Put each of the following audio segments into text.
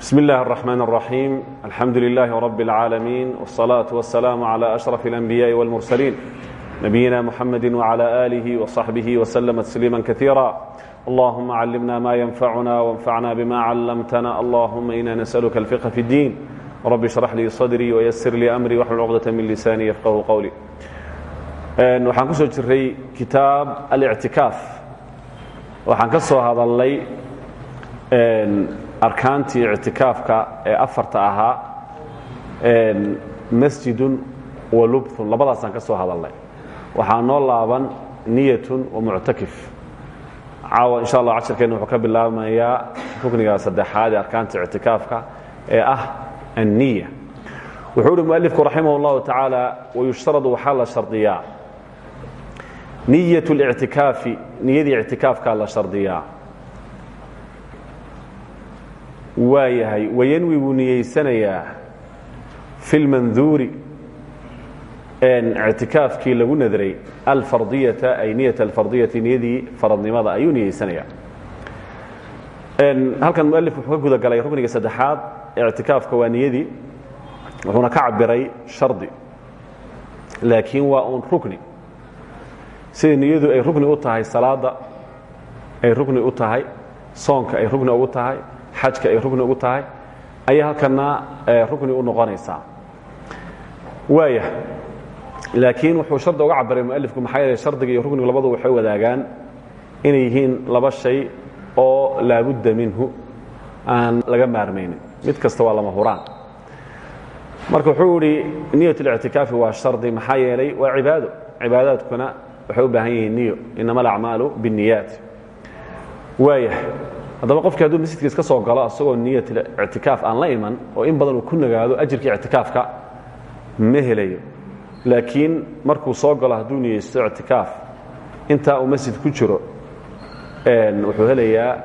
بسم الله الرحمن الرحيم الحمد لله رب العالمين والصلاة والسلام على أشرف الأنبياء والمرسلين نبينا محمد وعلى آله وصحبه وسلم تسليما كثيرا اللهم علمنا ما ينفعنا وانفعنا بما علمتنا اللهم إنا نسألك الفقه في الدين رب اشرح لي صدري ويسر لي أمري واحلل عقدة من لساني يفقه قولي waxaan kusoo jiray kitaab alictikaaf waxaan ka soo hadalnay arkaantii ictikaafka ee afarta ahaa masjidun wa lubthun labadaasaan ka soo hadalnay. Waxaa noo laaban niyatun wa muctakif. Caawa insha allah casharkeenna wuxuu ka bilaabmayaa rukniga saddexaad ee arkaanta ictikaafka ee ah anniya wuxuu uhi mualifku raximah اllahu tacaala wayushtaradu waxaa la shardiyaa. Ictikaafkaa la shardiyaa waa yahay wayanwi wuu niyeysanayaa fi lmanduuri ictikaafkii lagu nadray alfardiyata ay niyat alfardiyati niyadii faradnimada ayuu niyeysanayaa. Halkan mualif wuxuu guda galay rukniga saddexaad ictikaafka waa niyadii wuxuuna ka cabiray shardi. Laakiin waa uun rukni. Sida niyadu ay rukni u tahay salaada ay rukni u tahay soonka ay rukni ugu tahay xajka ay rukni ugu tahay ayay halkana rukni u noqonaysaa. Waaya laakiin wuxuu shardi uga cabiray mualifku maxaa yeele shardiga iyo ruknigu labadu waxay wadaagaan inay yihiin laba shay oo laabudda minhu aan laga maarmaynin. Mid kasta waa lama huraan. Marka wuxuu idhi niyat اlictikaafi waa shardi maxaa yeelay waa cibaado. Cibaadaadkuna waxay u baahan yihiin niyo inama alacmaalu biاniyaat waaya haddaba qofkii hadduu masjidka iska soo galo asagoo niyat ictikaaf aan la iman oo in badan uu ku nagaado ajirkii ictikaafka ma helayo. Laakiin markuu soo galo hadduu niyeysto ictikaaf intaa uu masjid ku jiro wuxuu helayaa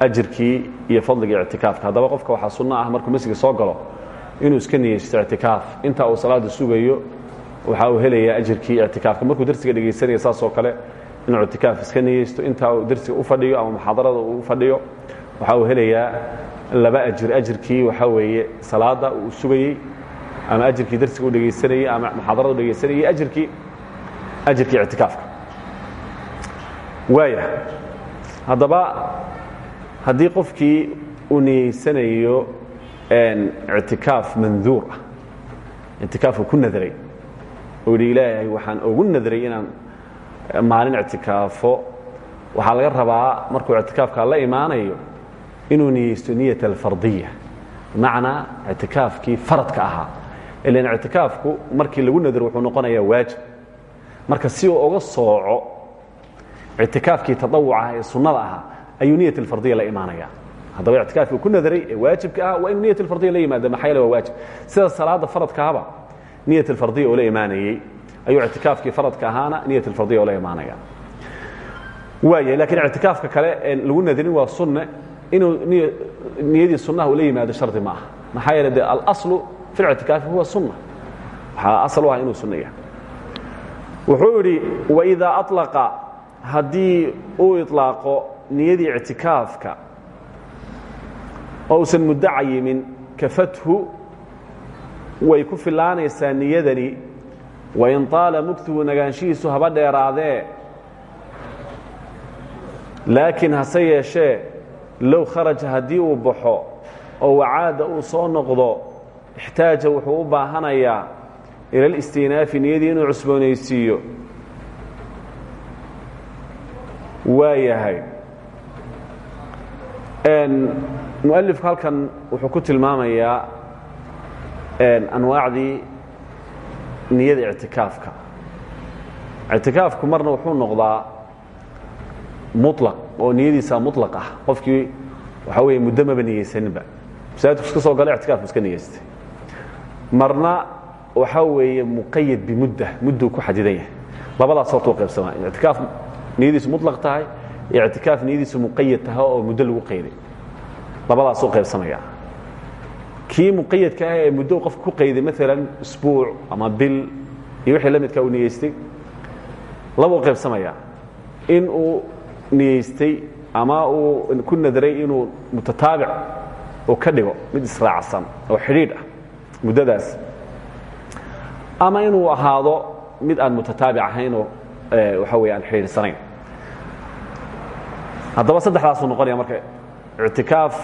ajirkii iyo fadligii ictikaafka. Haddaba qofka waxaa sunno ah markuu masjidka soo galo inuu iska niyeysto ictikaaf. Inta uu salaada sugayo waxa uu helayaa ajirkii ictikaafka. Markuu darsiga dhegaysanaya saas oo kale inuu ictikaaf iska niyeysto intaa uu darsiga u fadhiyo ama muxaadarada uu fadhiyo waxa uu helayaa laba ajir. Ajirkii waxaa weeye salaada uu sugayey ama ajirkii darsiga u dhegaysanayey ama muxaadarada u dhegaysanayey ajirkii ajirkii ictikaafka waaya haddaba haddii qofkii uu niyeysanayo ictikaaf manduur ah ictikaafku ku nadray oo yidhi ilaahay waxaan ugu nadray inaan maalin ictikaafo. Waxaa laga rabaa markuu ictikaafka la imaanayo inuu niyeysto niyat alfardiya bimacnaa ictikaafkii faradka ahaa. Ilan ictikaafku markii lagu nadro wuxuu noqonayaa waajib. Marka si uu uga sooco ictikaafkii taawucaha ee sunnada ahaa ayuu niyat alfardiya la imaanaya. Haddaba ictikaafkii ku nadray ee waajibka ah waa inu niyat alfardiya la yimaada maxaa yeele waa waajib. Sida salaada faradkaaba niyat alfardiya oo la imaanayey ayuu ictikaafkii faradka ahaana niyat alfardiya oo la imaanaya. Waaya laakiin ictikaafka kale en lagu nadrin waa sunne inuu niyadii sunnaha uu la yimaado shardi ma aha. Maxaa yeele de alaslu fi lictikaafi huwa sunna. Waxaa asal u ah inuu sunna yahay. Wuxuu yidhi waidaa aطlaqa haddii uu iطlaaqo niyadii ictikaafka oo usan muddo cayimin kafathu way ku filaanaysaa niyadani wain طaala mugtuhu nagaanshihiisu haba dheeraadee laakiin hase yeeshee low kharaja haddii uu baxo oo wacaada uu soo noqdo ixtaaja wuxuu u baahanayaa ila اlistinaafi niyadii inuu cusboonaysiiyo waa yahay mualifku halkan wuxuu ku tilmaamayaa anwaacdii niyada ictikaafka. Ictikaafku marna wuxuu noqdaa mulaq oo niyadiisa mulaq ah. Qofkii waxaa weeye muddo maba niyeysaninba masaajidku iska soo gala ictikaafku iska niyeystay marna waxaa weeye muqayad bimudda mudduu ku xadidan yahay. Labadaas horta u qaybsamaa. Ictikaaf niyadiisu mulaq tahay ictikaaf niyadiisu muqayad tahay oo muddo lagu qayday. Labadaas u qaybsamaya kii muqayadka ah ee muddo qofka ku qayday maalan isbuuc ama bil iyo wixii la midkaa uu niyeystay laba u qaybsamaya. In uu niyeystay ama uu ku nadray inuu mutataabic oo ka dhigo mid israacsan oo xidhiidh ah muddadaas. Ama inuu ahaado mid aan mutataabic ahaynoo waxa wey aan xidhiidhsanayn haddaba saddexdaasuu noqonaya marka ictikaaf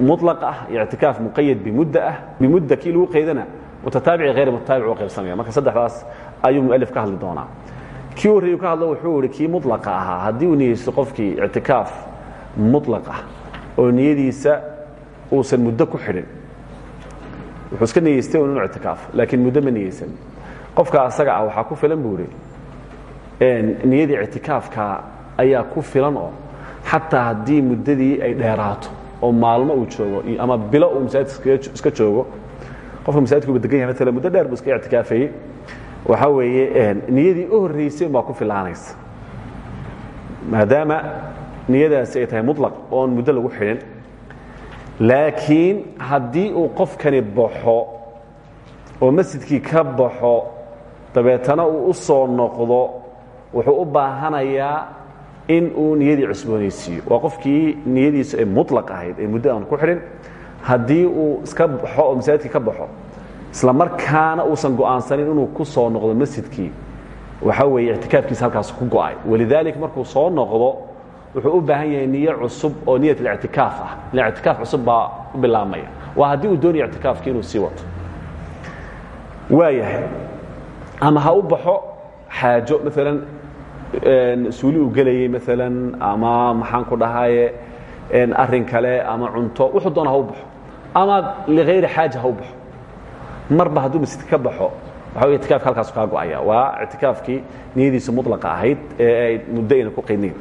mulaq ah ictikaaf muqayad bimud ah bimudda kii lagu qaydana mutataabici hayr mutataabic u qaybsamaya marka saddexdaas ayuu mualif ka hadli doonaa kii horreeyu ka hadlo wuxuu ihi kii mulaqa ahaa haddii uu niyeysto qofkii ictikaaf mulaq ah oo niyadiisa uusan muddo ku xidhin wuxuu iska niyeystay un inu ictikaaf laakiin muddo ma niyeysan qofka asaga ah waxaa ku filan buu ihi niyadii ictikaafka ayaa ku filan oo xataa haddii muddadii ay dheeraato oo maalmo uu joogo ama bilo uu masaajidka iska joogo qofka masaajidkuba degan yahay maala muddo dheer buu iska ictikaafayey waxaa weeye niyadii u horraysay umbaa ku filaanaysa. Maadaama niyadaasi ay tahay muطlaq oon muddo lagu xidhin laakiin haddii uu qofkani baxo oo masjidkii ka baxo dabeetana uu u soo noqdo wuxuu u baahanayaa in uu niyadii cusboonaysiiyo. Waa qofkii niyadiisu ay muطlaq ahayd ee muddo aan ku xidhin haddii uu iska baxo oo masaajidkii ka baxo isla markaana uusan go'aansanin inuu ku soo noqdo masjidkii waxaa weeye ictikaafkiisa halkaas ku go'ay. Walidaalika markuu soo noqdo wuxuu u baahan yahay niyo cusub oo niyat اlictikaaf ah. Ila ictikaaf cusub baa u bilaabmaya. Waa haddii uu doonaya ictikaafki inuu sii wato. Waayahay ama ha u baxo xaajo maalan suuli uu gelayey maalan ama maxaan ku dhahaye arrin kale ama cunto wuxuu doona ha u baxo. Ama ligayri xaaja ha u baxo. Marba hadduu masjidka ka baxo waxa wey ictikaafka halkaasu kaa go'aya waa ictikaafkii niyadiisu muطlaqa ahayd ee ay muddo ayna ku qaydnayn.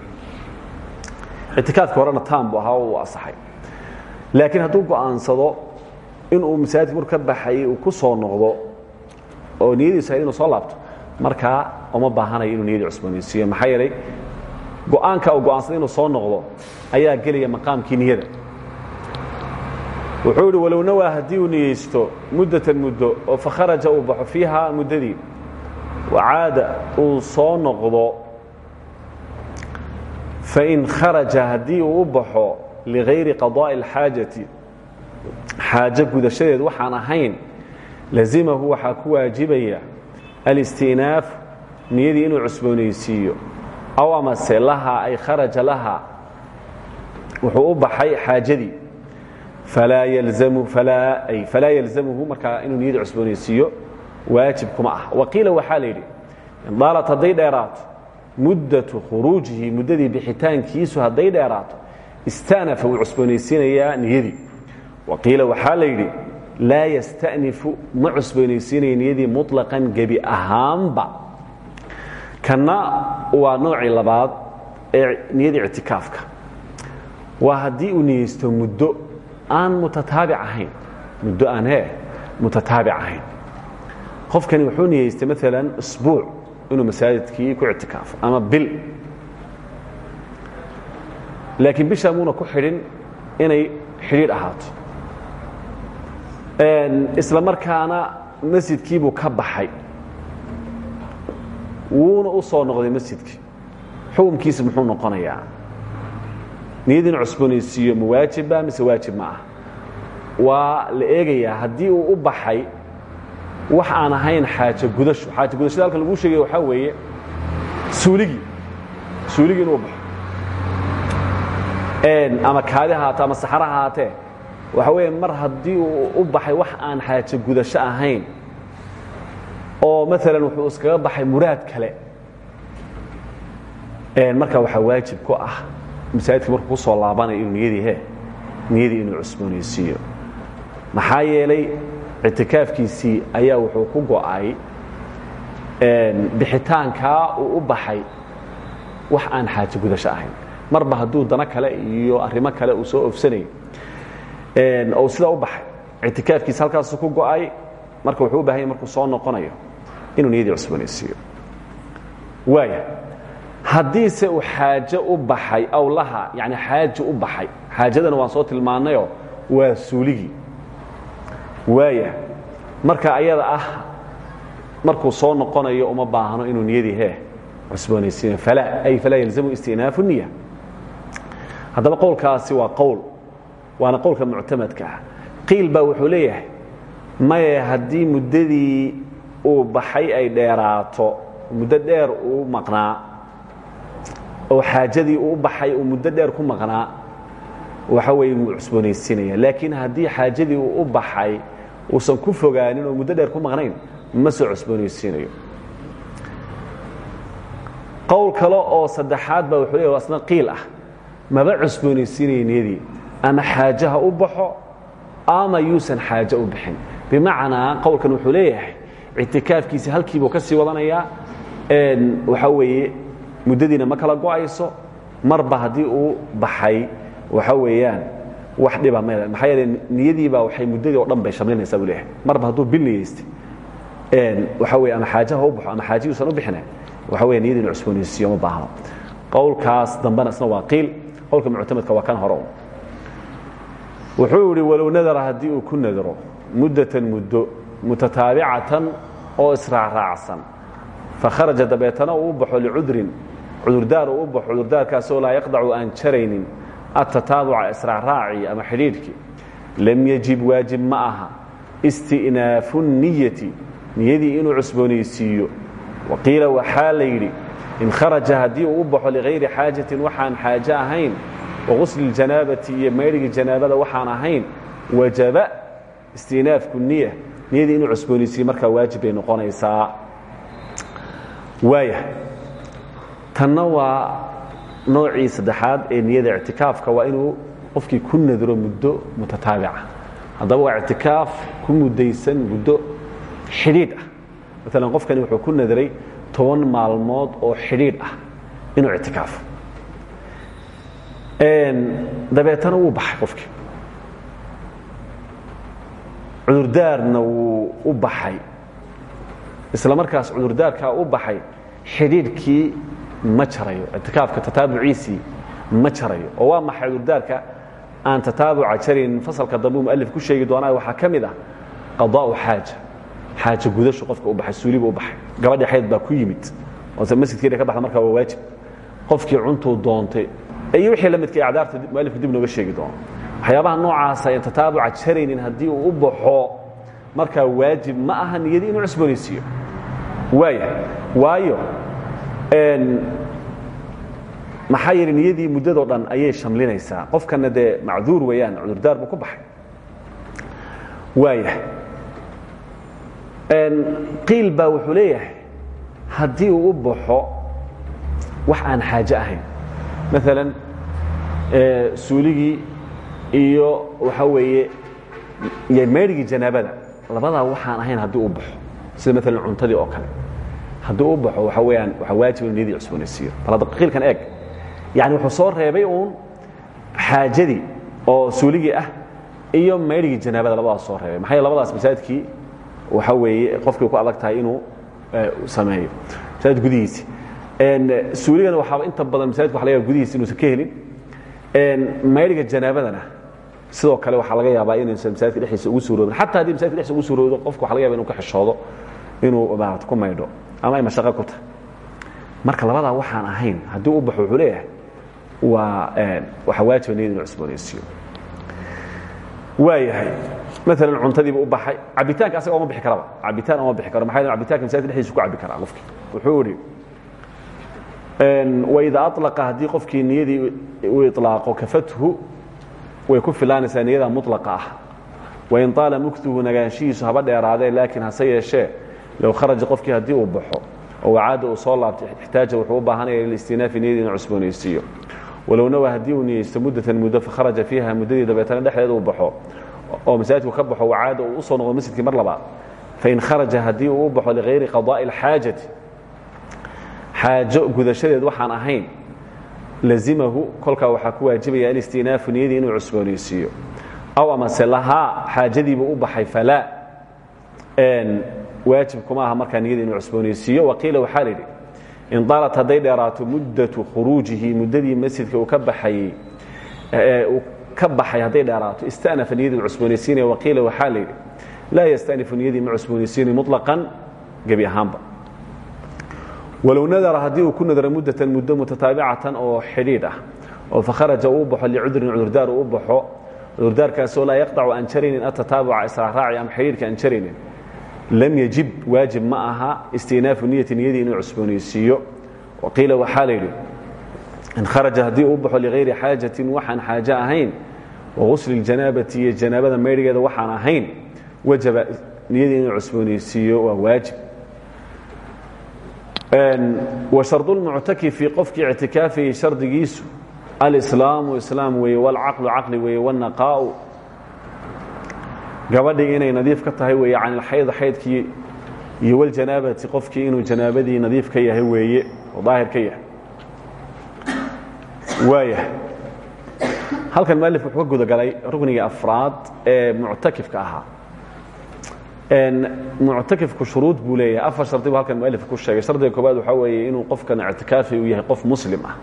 Ictikaafki horena taam bu ahaa uu asaxay. Laakiin hadduu go'aansado inuu masaajidka marku ka baxayey uu ku soo noqdo oo niyadiisu ahayd inuu soo laabto markaa uma baahanayo inuu niyadii cusboonaysiiyo maxaa yeelay go'aanka uu go'aansaday inuu soo noqdo ayaa gelaya maqaamkii niyada. Wuxuu idhi walow nawaa haddii uu niyeysto muddatan muddo oo fakharaja uu baxo fiiha muddadii wacaada uu soo noqdo fain kharaja haddii uu u baxo ligayri qadaa'i اlxaajati xaajo gudashadeed waxaan ahayn lazimahu waxaa ku waajibaya alisti'naaf niyadii inuu cusboonaysiiyo aw amase lahaa ay kharaja lahaa wuxuu u baxay xaajadii. Falaa yalzamuhu markaa inuu niyadii cusboonaysiiyo waajib kuma ah waqiila waxaa la yidhi indaalat hadday dheeraato muddatu khuruujihi muddadii bixitaankiisu hadday dheeraato ista'nafa wuu cusboonaysiinayaa niyadii. Waqiila waxaa la yidhi laa yasta'nifu ma cusboonaysiinayo niyadii muطlaqan gebi ahaanba kanna waa noocii labaad ee niyadii ictikaafka. Waa haddii uu niyeysto muddo aan mutataabic muddo aan he mutataabic ahayn. Qofkani wuxuu niyeystay maalan isbuuc inuu masaajidkii ku ictikaafo ama bil. Laakiin bishaa ku xidhin inay xidhiidh ahaato. Isla markaana masjidkiibuu ka baxay wuuna u soo noqday masjidkii. Xukumkiisa muxuu noqonayaa. Niyadii inu cusboonaysiiyo mise waajib ma ah waa la eegayaa haddii uu u baxay wax aan ahayn xaajo gudasho. Xaajo gudashada halkan laguu sheegaya waxaa weeye suuligii suuligii inuu baxo. Ama kaadi ama saxara haatee waxa weeye mar haddii uu u baxay wax aan xaajo gudasho ahayn oo maalan wuxuu iskaga baxay muraad kale. Marka waxaa waajib ku ah masaajidka markuu ku soo laabanayo inuu niyadii he niyadii inuu cusboonaysiiyo. Maxaa yeelay ictikaafkiisii ayaa wuxuu ku go'ay bixitaankaa uu u baxay wax aan xaajo gudasho ahayn. Marba hadduu dano kale iyo arrimo kale uu soo ofsanayo ou sidaa u baxay. Ictikaafkiisa halkaasu ku go'ay marka wuxuu u baahan yahy markuu soo noqonayo inuu niyadii cusboonaysiiyo waaya haddiise uu xaajo u baxay aw laha yani xaajo u baxay xaajadana waan soo tilmaannayoo waa suuligii. Waaya marka ayada ah markuu soo noqonayo uma baahno inuu niyadii he cusboonaysiiyo ay falaa yalzamu istinaafu niya haddaba qowlkaasi waa qowl waana qowlka muctamadka ah. Qiil baa wuxuu leeyahay maye haddii muddadii uu baxay ay dheeraato muddo dheer uu maqnaa. Oo xaajadii uu baxay uu muddo dheer ku maqnaa waxa weeye wuu cusboonaysiinaya laakiin haddii xaajadii uu u baxay uusan ku fogaanin oo muddo dheer ku maqnayn ma soo cusboonaysiinayo. Qowl kale oo saddexaad baa wuxuu leeyahy asna qiil ah. Maba cusboonaysiinaya niyadii. Ama xaaje ha u baxo ama yuusan xaaje u bixin. Bimacnaa qowlkan wuxuu leeyahay ictikaafkiisi halkiibuu ka sii wadanayaa. Waxaa weeye muddadiina ma kala go'ayso marba haddii uu baxay waxa weeyaan wax dhiba meel maxaa yeele niyadiibaa waxay muddadii o dhan bay shamlinaysaa buu leeyahay. Marba hadduu bil niyeystay waxa weye ama xaaje ha u baxo ama xaaje yuusan u bixine waxa weya niyadii inu cusboonaysiiyo ma baahno qowlkaas dambena isna waa qiil qowlka muctamadka waa kan hore wuxuu yidhi walow nadara haddii uu ku nadro muddatan muddo mutataabicatan oo israacraacsan fakharaja dabeetana uu u baxo licudrin. Cudurdaar uu u baxo cudurdaarkaasoo laa yaqdacu aan jaraynin. Atataabuca israacraacii ama xidhiidhkii lam yajib waajib ma aha. Isti'naafu niyati niyadii inuu cusboonaysiiyo. Waqiila waxaa la yidhi in kharaja haddii uu u baxo ligayri xaajatin waxaan xaaje ahayn waqusli اljanaabati iyo maydhigii janaabada waxaan ahayn wajaba istinaafku niya niyadii inuu cusboonaysiiye markaa waajib bay noqonaysaa. Waaya. Tanna waa noocii saddexaad ee niyada ictikaafka waa inuu qofkii ku nadro muddo mutataabica. Haddaba waa ictikaaf ku muddaysan muddo xidhiidh ah. Maalan qofkani wuxuu ku nadray toban maalmood oo xidhiidh ah inuu ictikaafo dabeetana wuu baxay qofkii cudurdaarna wuu u baxay. Isla markaas cudurdaarkaa u baxay xidhiidhkii ma jarayo. Ictikaafka tataabuciisii ma jarayo. Oo waa maxay cudurdaarka? Aan tataabuca jarayn fasalka dambe u mualif ku sheegi doonaa waxaa ka mid ah qadaa'u xaaja. Xaaja gudashu qofka u baxay suuliba u baxay. Gabadhii xayd baa ku yimid. Oose masjidkeeda ka baxda markaa waa waajib. Qofkii cuntuu doontay. Iyo wixii la midka acdaarta mualifku dib nooga sheegi doono waxyaabaha noocaasa aan tataabuca jaraynin haddii uu u baxo markaa waajib ma aha niyadii inuu cusboonaysiiyo. Waaya waayo maxaa yeele niyadii muddadoo dhan ayay shamlinaysaa. Qofkana dee macduur weeyaan cudurdaar buu ku baxay. Waaya qiil baa wuxuu leeyahay haddii uu u baxo wax aan xaaje ahayn. Maalan suuligii iyo waxa weeye iyo meydhigii janaabada. Labadaa waxaan ahayn haddii u baxo sida maalan cuntadii oo kale. Haddii u baxo waxa weeyaan waxaa waajib inu niyadii cusboonaysiiyo. Bal hadda qiilkan eeg. Yani wuxuu soo reebay uun xaajadii oo suuligii ah iyo meydhigii janaabada labadaas soo reebay. Maxaa labadaas masaajidkii? Waxa weeye qofkii ku adag tahay inuu sameeyo. Masaajid gudihiisi. Suuligana waxaaba inta badan masaajidka waxa laga yaaba gudihiisa inuusan ka helin. Maydhiga janaabadana sidoo kale waxaa laga yaabaa inaysan masaajidka dhexdiisa ugu suuroobin xataa haddii masaajidka dhexdiisa ugu suuroodo qofka waxa laga yaba inuu ka xishoodo inuu maarata ku maydho ama ay mashaqo ku tahay. Marka labadaa waxaan ahayn haddii u baxo wuxuu leeyahay waa waxa waajiba niyad inuu cusboonaysiiyo. Waayahay maalan cuntadiiba u baxay cabitaanka asaga oma bixi karaba. Cabitaan oma bixi karo maxaa cabitanka masaajidka dhexdiisa ku cabi karaa qofkii. Wuxuu idhi waida alaqa haddii qofkii niyadii uu ilaaqo kafathu way ku filaanaysaa niyada mulaqa ah. Wain aala muktuhu nagaanshihiisu haba dheeraadee laakiin hase yeeshee low kharaja qofkii haddii uu baxo oo caada uu soo laabtay ixtaaja wuxuu u baahanaya lilistinaafi niyadii inuu cusboonaysiiyo. Walow nawa haddii uu niyeysto muddatan muddo fakharaja fiiha muddadii dabeetana dhexdeeda uu baxo oo masaajidku ka baxo wacaada uu u soo noqdo masjidkii mar labaad. Fain kharaja haddii uu u baxo ligayri qadaa'i اlxaajati xaajo gudashadeed waxaan ahayn lazimahu kolkaa waxaa ku waajibaya alistinaafu niyadii inuu cusboonaysiiyo. Aw amase lahaa xaajadiibuu u baxay falaa waajib kuma aha markaa niyadii inuu cusboonaysiiyo. Waqiila waxaa lidhi in daalat hadday dheeraato muddatu khuruujihi muddadii masjidka uu ka baxayey ka baxay hadday dheeraato istanafa niyadii cusboonaysiinaya waqiila waxaa layidhi laa yastanifu niyadii ma cusboonaysiinay muطlaqan gebi ahaanba walow nadara haddii uu ku nadaro muddatan muddo mutataabicatan oo xidhiidh ah. Oo fakharaja uu baxo licudrin cudurdaar uu baxo. Cudurdaarkaasoo laa yaqdacu aan jaraynin atataabuca israaraaci ama xidhiirka aan jaraynin. Lam yajib waajib ma aha. Istinaafu niyati niyadii inuu cusboonaysiiyo. Qiila waxaa la yidhi in kharaja haddii uu baxo ligayri xaajatin waxaan xaajo ahayn. Wagusli ljanaabati iyo janaabada maydhigeeda waxaan ahayn. Wajaba niyadii inuu cusboonaysiiyo waa waajib washardulmuctakifi qofkii ictikaafayey shardigiisu alislaamu islaam weeye walcaqlu caqli weeye wاnaqaa'u gabadhii inay nadiif ka tahay weeye can ilxayd xaydkii iyo waljanaabati qofkii inuu janaabadii nadiif ka yahay weeye oo daahir ka yahay. Waaya halkan mualif wuxuu ka gudagalay rukniga afraad ee muctakifka ahaa muctakifku shuruud buu leeyahay. Afar shardi buu halkan mualif ku sheegay. Shardiga koobaad waxaa weeye inuu qofkan ictikaafi uu yahay qof muslim ah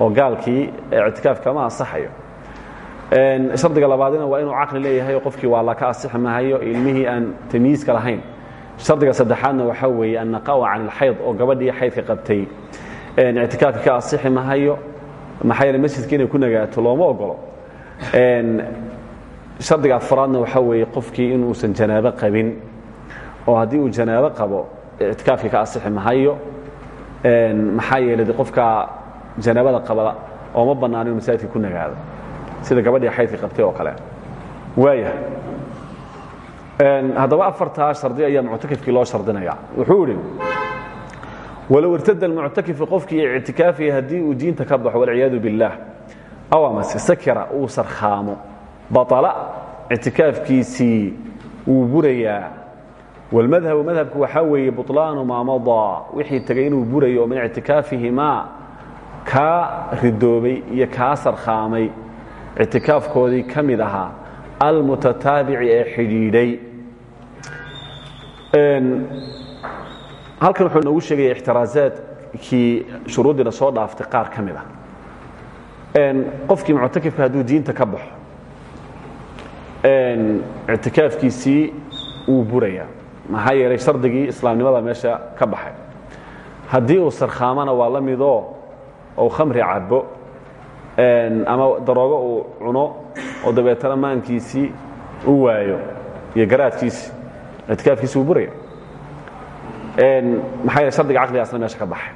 oo gaalkii ictikaaf kama asaxayo shardiga labaadina waa inuu caqli leeyahay qofkii waa laka asixi mahayo ilmihii aan tamyiiska lahayn. Shardiga saddexaadna waxaa weeye annaqawa can ilxayd oo gabadhii xaydka qabtay. Ictikaafka ka asixi mahayo maxaa yeele masjidka inay ku nagaato looma ogolo shardiga afraadna waxaa weeye qofkii inuusan janaabo qabin oo haddii uu janaabo qabo ictikaafkii ka asixi mahayo maxaa yeele de qofka janaabada qaba ooma bannaan inu masaajidka ku nagaado. Sida gabadhii xaydka qabtay oo kale. Waaya haddaba afartaa shardi ayaa muctakifkii loo shardinaya. Wuxuu idhi walow irtada almuctakifu qofkii ictikaafaya haddii uu diinta ka baxo walciyaadu biاllaah aw amase sakira uu sarkhaamo. Baطala ictikaafkiisii wuu burayaa wاlmadhabu madhabku waxaa weeye buطlaanu maa madaa wixii tegay inuu burayo min ictikaafihimaa kaa ridoobay iyo kaa sarkhaamay ictikaafkoodii ka mid ahaa almutataabici ee xidhiidhay halkan wuxuu noogu sheegaya ixtiraazaadkii shuruuddiina soo dhaaftay qaar ka mid ah qofkii muctakifka hadduu diinta ka baxo ictikaafkiisii wuu burayaa maxaa yeelay shardigii islaamnimada meesha ka baxay. Haddii uu sarkhaamana waa la midoo ou khamri cabo ama daroogo uu cuno oo dabeetana maankiisii u waayo iyo garaadkiisii ictikaafkiisi wuu buraya. Maxaa yeele shardiga caqligaasna meesha ka baxay.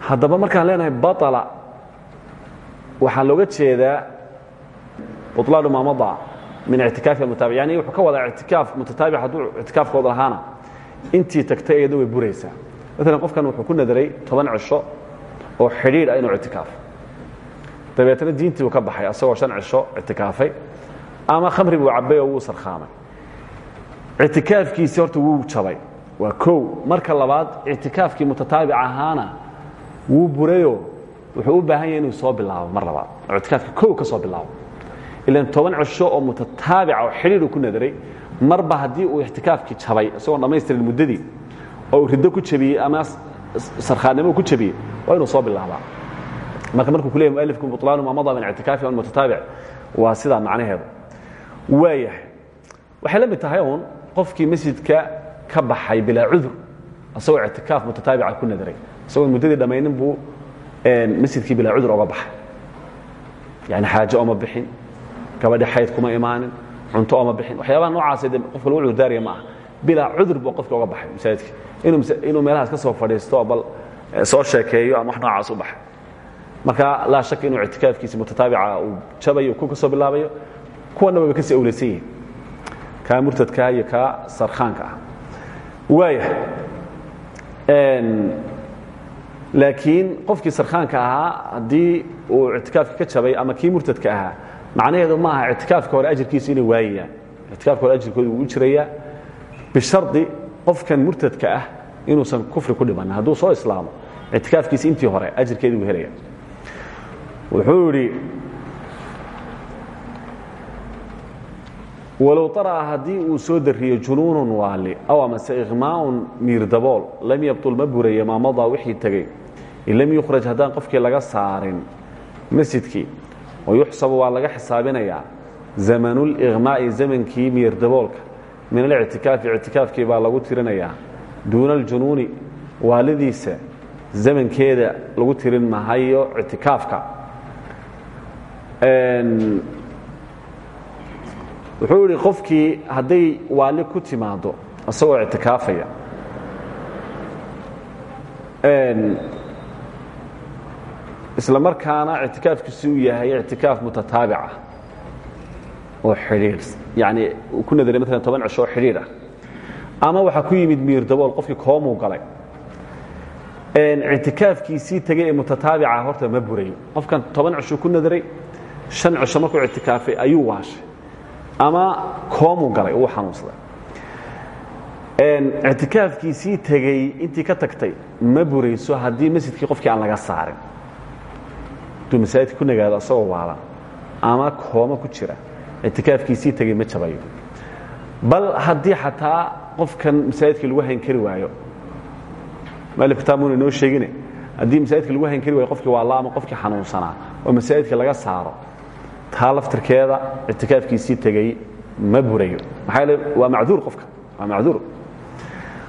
Haddaba markaan leenahay baطala waxaa looga jeedaa buطlaanu maamada min ictikaafi mutaabic yani wuxuu ka wadaa ictikaaf mutataabic hadduu ictikaafkooda lahaana intii tagtay iyadna way buraysaa. Maalan qofkan wuxuu ku nadaray toban cisho oo xidhiidh ah inuu ictikaafo dabeetna diintii uu ka baxay asagoo shan cisho ictikaafay ama khamri buu cabay oo wuu sarkhaamay. Ictikaafkiisii horta wuu jabay. Waa kow. Marka labaad ictikaafkii mutataabic ahaana wuu burayo wuxuu u baahan yahay inuu soo bilaabo mar labaad. Oo ictikaafkii kow ka soo bilaabo ilan toban cisho oo mutataabica oo xidhiidh uu ku nadaray marba haddii uu ictikaafkii jabay isagoon dhammaystirin muddadii oo riddo ku jabiyey ama sarkhaannimo ku jabiyey waa inuu soo bilaabaa. Marka markuu ku leeyay mualifku buطlaanu ma mada min ictikaafi on mutataabic waa sidaa macnaheedu. Waayahay waxay la mid tahay uun qofkii masjidka ka baxay bilaa cudur asagoo ictikaaf mutataabica ku nadaray. Isagoon muddadii dhammaynin buu masjidkii bilaa cudur oga baxay. Yani xaajo ooma bixin gabadhi xayd kuma imaanin cunto ooma bixin. Waxyaabaha noocaas de qofka lagu cudurdaaraya ma aha bilaa cudur buu qofka oga baxay masaajidka. Inuu meelahaas ka soo fadhiisto bal soo sheekeeyo ama wax noocaas u baxay. Marka laa shaka inuu ictikaafkiisi mutataabica uu jabayo ku ka soo bilaabayo kuwana wayba ka sii awlaysan yihiin kaa murtadkaa iyo kaa sarkhaanka ah. Waaya laakiin qofkii sarkhaanka ahaa haddii uu ictikaafka ka jabay ama kii murtadka ahaa macnaheedu ma aha ictikaafka hore ajirkiisa inay waayayaan ictikaafka hore ajirkooda wuu u jirayaa bishardi qofkan murtadka ah inuusan kufri ku dhimanin hadduu soo islaamo ictikaafkiisi intii hore ajirkeedii buu helaya wuxuu idhi walow طarأa haddii uu soo dariyo junuunun waali aw amase ikhmaaun miir dabool lam yabطul ma burayo maa madaa wixii tegey in lam yukhraj haddaan qofkii laga saarin masjidkii wayuxsabu waa laga xisaabinayaa zamanulikhmaa'i zamankii miir daboolka min alictikaafi ictikaafkii baa lagu tirinayaa duuna aljunuuni waalidiisa zamankeeda lagu tirin mahayo ictikaafka wuxuu idhi qofkii hadday waali ku timaado isagoo ictikaafaya isla markaana ictikaafkiisi uu yahay ictikaaf mutataabica oo xidhiidh yani ku nadaray maalan toban cisho oo xidhiidh ah. Ama waxaa ku yimid miir dabool qofkii koomuu galay. Ictikaafkiisii tegey ee mutataabica horta ma burayo qofkan toban cishuu ku nadaray shan cisho markuu ictikaafay ayuu waashay. Ama koomuu galay uu xanuunsaday. Ictikaafkiisii tegey intii ka tagtay ma burayso haddii masjidkii qofkii aan laga saarin hadduu masaajidka ku nagaado asagoo waalan ama kooma ku jira. Ictikaafkiisii tegey ma jabayo bal haddii xataa qofkan masaajidka lagu hayn kari waayo. Malif kitaabuna inoo sheegine. Haddii masaajidka lagu hayn kari waayo qofkii waalla ama qofkii xanuunsanaa oo masaajidka laga saaro taa laftirkeeda ictikaafkiisii tegey ma burayo maxaa yeele waa macduur qofka. Waa macduur.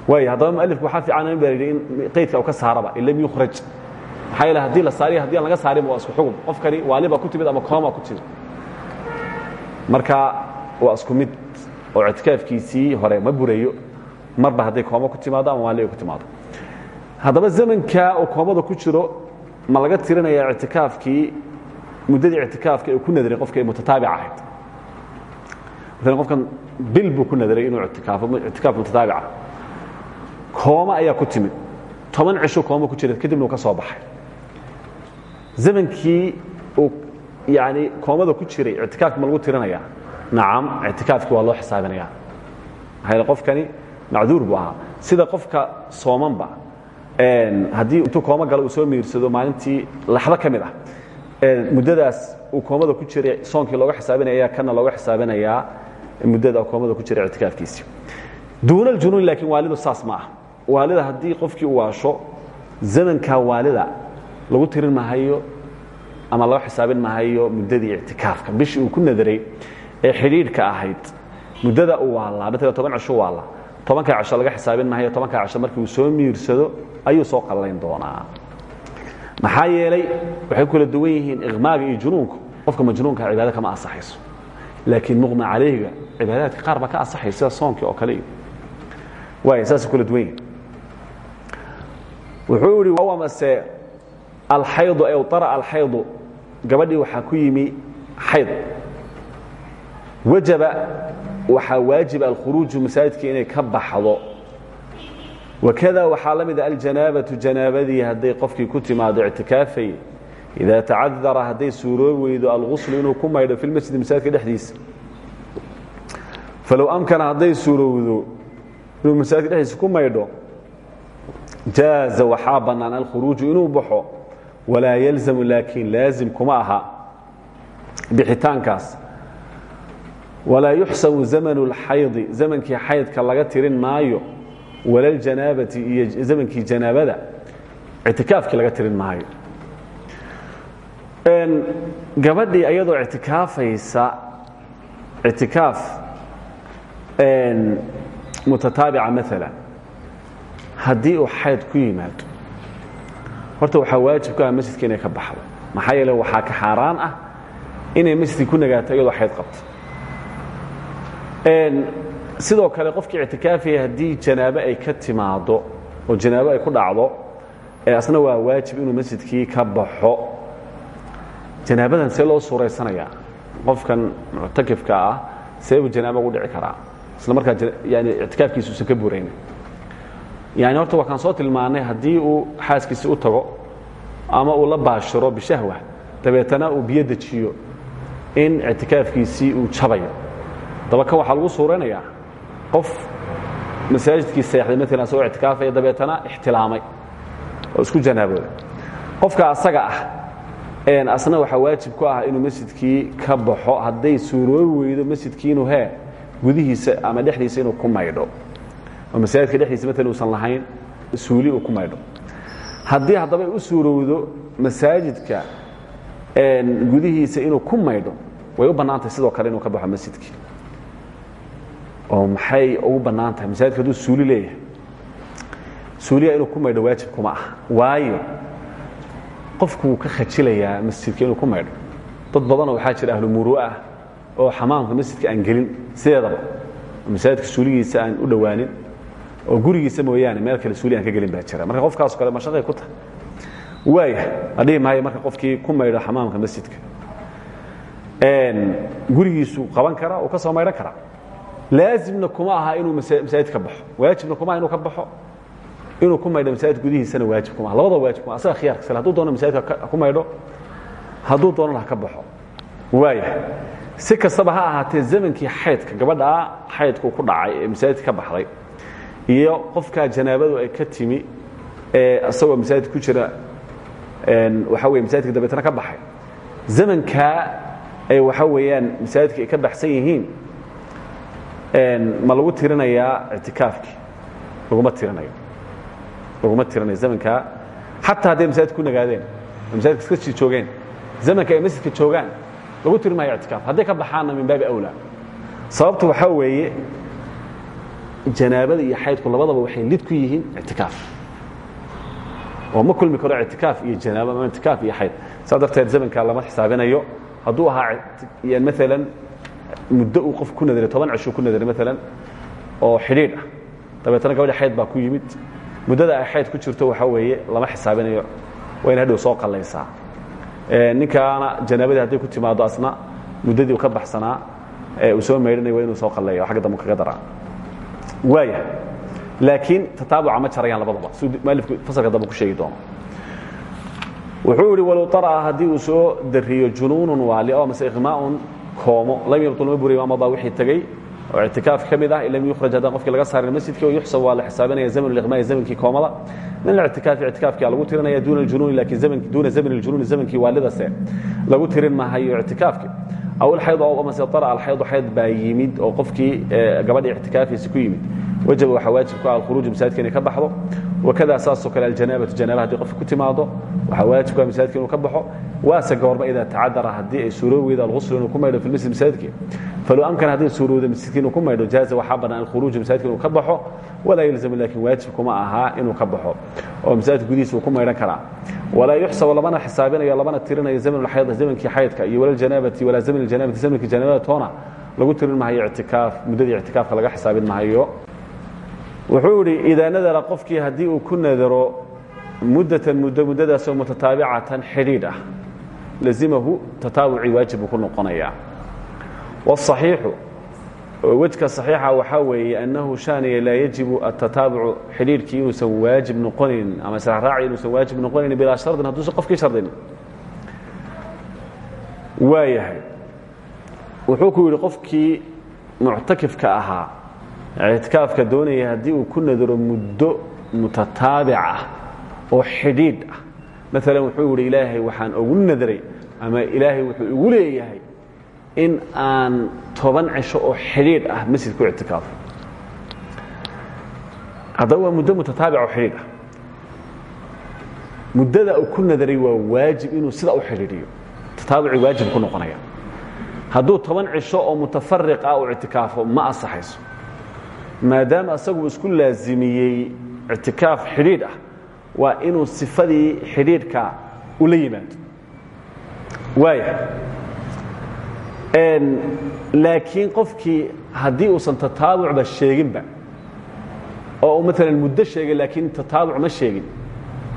Waay haddaba mualifku waxaa fiican in baa yidhi in qaydka uu ka saaraba in lam yukhraj maxaa yeele haddii la saariyo haddii aan laga saarin waa isku xugum. Qofkani waaliba ku timid ama kooma ku timid. Marka waa isku mid oo ictikaafkiisii hore ma burayo marba hadday kooma ku timaado ama waali ay ku timaado. Haddaba zamanka uu koomada ku jiro ma laga tirinayaa ictikaafkii muddadii ictikaafka ee ku nadaray qofka ay mutataabic ahayd. Maalan qofkan bil buu ku nadaray inuu ictikaafo ictikaaf mutataabica kooma ayaa ku timid. Toban cisho kooma ku jira kadibna uu ka soo baxay zamankii uu yani koomada ku jiray ictikaafki ma lagu tirinaya nacam ictikaafki waa loo xisaabinaya maxaa yeele qofkani? Macduur buu ahaa. Sida qofka soomanba haddii intuu kooma galo uu soo miirsado maalintii laxdo ka mid ah muddadaas uu koomada ku jiray soonkii looga xisaabinaya kana looga xisaabinayaa muddada koomada ku jira ictikaafkiisii duuna aljunuun laakiin waalidu saas ma ah waalida haddii qofkii u waasho zamankaa waalida lagu tirin mahayo ama laga xisaabin mahayo muddadii ictikaafka. Bishii uu ku nadaray ee xidhiidhka ahayd. Muddada uu waallaa maalan toban cisho waalla tobankaa cisho laga xisaabin mahayo tobankaa cisho markii uu soo miirsado ayuu soo qallayn doonaa. Maxaa yeelay waxay ku kala duwan yihiin iqmaaga iyo junuunku. Qofka majnuunka cibaada kama asaxayso laakiin muqma calayhiga cibaadaadka qaar baa ka asaxay sida soonkii oo kale. Iyo waay saasay kula duwan yihiin wuxuu ihi wamase alxaydu ay ara alxaydu gabadhii waxaa ku yimi xayd. Wajaba waxaa waajiba alkhuruuju masaajidkii inay ka baxdo. Wakada waxaa la mida aljanaabatu janaabadii hadday qofkii ku timaado ictikaafay. Idaa tacadara hadday suuroobi weydo alguslu inuu ku maydho fi lmasjidi masaajidka dhexdiisa. Falow amkana hadday suurowdo inuu masaajidka dhexdiisa ku maydho jaaza waxaa bannaan alkhuruuju inuu baxo walaa yalzamu laakiin laazim kuma aha bixitaankaas. Walaa yuxsabu zamanu اlxaydi zamankii xaydka laga tirin maayo wala ljanaabati iyo zamankii janaabada ictikaafkii laga tirin maayo. Gabadhii ayadoo ictikaafaysa ictikaaf mutataabica maala haddii uu xayd ku yimaado horta waxaa waajib ku ah masjidka inay ka baxdo. Maxaa yeele waxaa ka xaaraan ah inay masjidkii ku nagaato iyadoo xayd qabto. Sidoo kale qofkii ictikaafaya haddii janaabo ay ka timaado oo janaabo ay ku dhacdo asna waa waajib inuu masjidkii ka baxo. Janaabadan see loo suuraysanayaa qofkan muctakifka ah seebuu janaabo ugu dhici karaa. Isla markaa yani ictikaafkiisa usan ka burayn yani horta waa kaan soo tilmaanay haddii uu xaaskiisi u tago ama uu la baashiro bishahwa dabeetana uu biyo dejiyo in ictikaafkiisii uu jabayo. Daba kan waxaa lagu suuraynayaa qof masaajidkii seexday maalan asagoo ictikaafaya dabeetana ixtilaamay oo isku janaabooday. Qofka asaga ah asna waxaa waajib ku ah inuu masjidkii ka baxo hadday suuroobi weydo masjidkii inuu hee gudihiisa ama dhexdiisa inuu ku maydho oo masaajidka dhexdiisa maalan uusan lahayn suuli uu ku maydho. Haddii haddaba ay u suurowdo masaajidka gudihiisa inuu ku maydho way u bannaantahay sidoo kale inuu ka baxo masjidkii oo maxay ugu bannaan tahay masaajidka hadduu suuli leeyahay. Suuliya inuu ku maydho waajib kuma ah waayo qofku wuu ka khajilayaa masjidka inuu ku maydho. Dad badanoo waxaa jira ahlu muru ah oo xamaamka masjidka aan gelin sideedaba. Masaajidka suuligiisa aan u dhowaanin oo gurigiisa mooyaane meel kale suuli ka gelin baa jira. Marka qofkaas kale mashaqay ku tahay waaya la dhihi maayo marka qofkii ku maydho xamaamka masjidka. Gurigiisu qaban kara uu ka soo maydhan karaa laazimna kuma aha inuu masaajid baxo. Waajibna kuma inuu ka baxo. Inuu ku maydho masaajid gudihiisana waajib kuma labada waajib kuma asaga khiyarka sale hadduu doono masaajidka ku maydho hadduu doonana ka baxo. Waaya si kastaba ha ahaatee zamankii xaydka gabadhaa xaydku ku dhacay ee baxday iyo qofkaa janaabadu ay ka timi ee isagoo masaajid ku jira waxa weye masaajidka dabeetna ka baxay. Zamankaa ay waxa weeyaan masaajidka ay ka baxsan yihiin ma lagu tirinayaa ictikaafkii. Laguma tirinayo. Laguma tirinayo zamankaa xataa hadday masaajid ku nagaadeen masaajidka iska sii joogeen zamanka ay masjidka joogaan lagu tiri maayo ictikaaf. Hadday ka baxaanna min baabi awlaa. Sababtu waxaa weeye janaabada iyo xaydku labadaba waxay lid ku yihiin ictikaaf. Oo ma kulmi karo ictikaaf iyo janaabo ama ictikaaf iyo xayd. Saa darteed zamankaa lama xisaabinayo. Hadduu ahaa maalan muddo uu qof ku nadaray toban cishuu ku nadaray maalan oo xidhiidh ah. Dabeetana gabadhi xayd baa ku yimid. Muddada ay xayd ku jirto waxaa weeye lama xisaabinayo. Waa ina hadhow soo qallaysaa. Ninkaana janaabadii hadday ku timaado asna muddadii uu ka baxsanaa uu soo maydhanaya waa inuu soo qalleeya xagga dambe kaga daraa waayahay laakiin tataabuca ma jarayaan labadaba. Mualifku fasalka dambe ku sheegi doono. Wuxuu yidhi walow طara'a haddii uu soo dariyo junuunun waali oo mase iqmaa'un koomo lam yabtul ma buriy maamada wixii tegey oo ictikaaf ka mid ah in lam yukhraj haddaan qofkii laga saarin masjidka yuxsab waa la xisaabinaya zamn liqmaa'i zamankii koomada. Min alictikaafi ictikaafkia lagu tirinaya duuna junuuni lakiin duuna zamn اljunuuni zamankii waalidase lagu tirin maahayo ictikaafki aw alxayd oo amase طar'a alxaydu xayd baa yimid oo qofkii gabadhii ictikaafiisi ku yimid wajaba waxaa waajib ku ah alkhuruuju masaajidka inay ka baxdo wakada saasoo kale aljanaabatu janaaba haddii qofka ku timaado waxaa waajib ku ah masaajidka inuu ka baxo waase goorma idaa tacadara haddii ay suuroobi weyda alghuslu inuu ku maydho fi lmasjid masaajidki falow amkana haddii suurowda masjidka inuu ku maydho jaaza waxaa bannaan alkhuruuju masaajidka inuu ka baxo walaa yalzamu laakin waajib kuma ahaa inuu ka baxo oo masaajidka gudihiisa uu ku maydhan karaa walaa yuxsabu lamana xisaabinayo lamana tirinayo zamn اlxayd zamankii xaydka iyo waljanaabati walaa zamn اljanaabati zamankii janaabada toona lagu tirin mahayo ictikaaf muddadii ictikaafka laga xisaabin mahayo wuxuu idhi idaa nadara qofkii haddii uu ku nadaro muddatan muddo muddadaasoo mutataabicatan xidhiidh ah lazimahu tataabucii waajib buu ku noqonayaa wاصaxiixu wejka صaxiixa waxaa weeye annahu shaaniya laa yajibu atataabucu xidhiidhkii inuusan waajib noqonaynin ama israacraaci inuusan waajib noqonaynin bilaa shardin hadduusan qofkii shardin waayahay wuxuu ku yidhi qofkii muctakifka ahaa ictikaafka doonaya haddii uu ku nadaro muddo mutataabic ah oo xidhiidh ah. Maalan wuxuu yidhi ilaahay waxaan ugu nadaray ama ilaahay wuxuu igu leeyahay in aan toban cisho oo xidhiidh ah masjid ku ictikaafo. Haddaba waa muddo mutataabic oo xidhiidh ah. Muddada uu ku nadaray waa waajib inuu sidaa u xidhiidhiyo. Tataabuci waajib ku noqonaya. Hadduu toban cisho oo mutafariq ah uu ictikaafo ma asaxayso maadaama asagu isku laazimiyey ictikaaf xidhiidh ah waa inuu sifadii xidhiidhka ula yimaado. Waaya laakiin qofkii haddii uusan tataabucba sheeginba oo uu maalan muddo sheegay laakiin tataabuc ma sheegin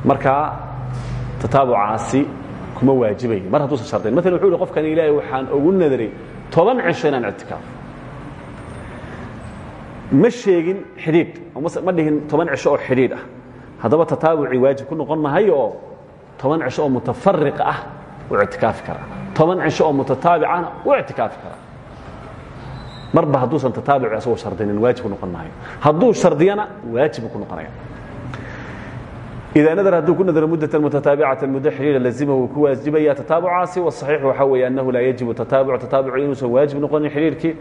markaa tataabucaasi kuma waajibayo mar hadduusan shardayn. Maalan wuxuu uhi qofkan ilaahay waxaan ugu nadaray toban cisho inaan ictikaafo ma sheegin xidhiidh ma dhihin toban cisho oo xidhiidh ah. Haddaba tataabucii waajib ku noqon mahayo oo toban cisho oo mutafariq ah u ictikaafi karaa toban cisho oo mutataabicana u ictikaafi karaa marba hadduusan tataabuci asagoo shardinin waajib ku noqon maayo hadduu shardiyana waajibu ku noqonaya ida nadr hadduu ku nadro mudatan mutataabicatan muddo xidhiira lazima wuu ku waajibaya tataabucaasi wasaxiix waxaa weeye annahu laa yajibu tataabuc tataabucu inuusan waajib noqonin xidhiirkii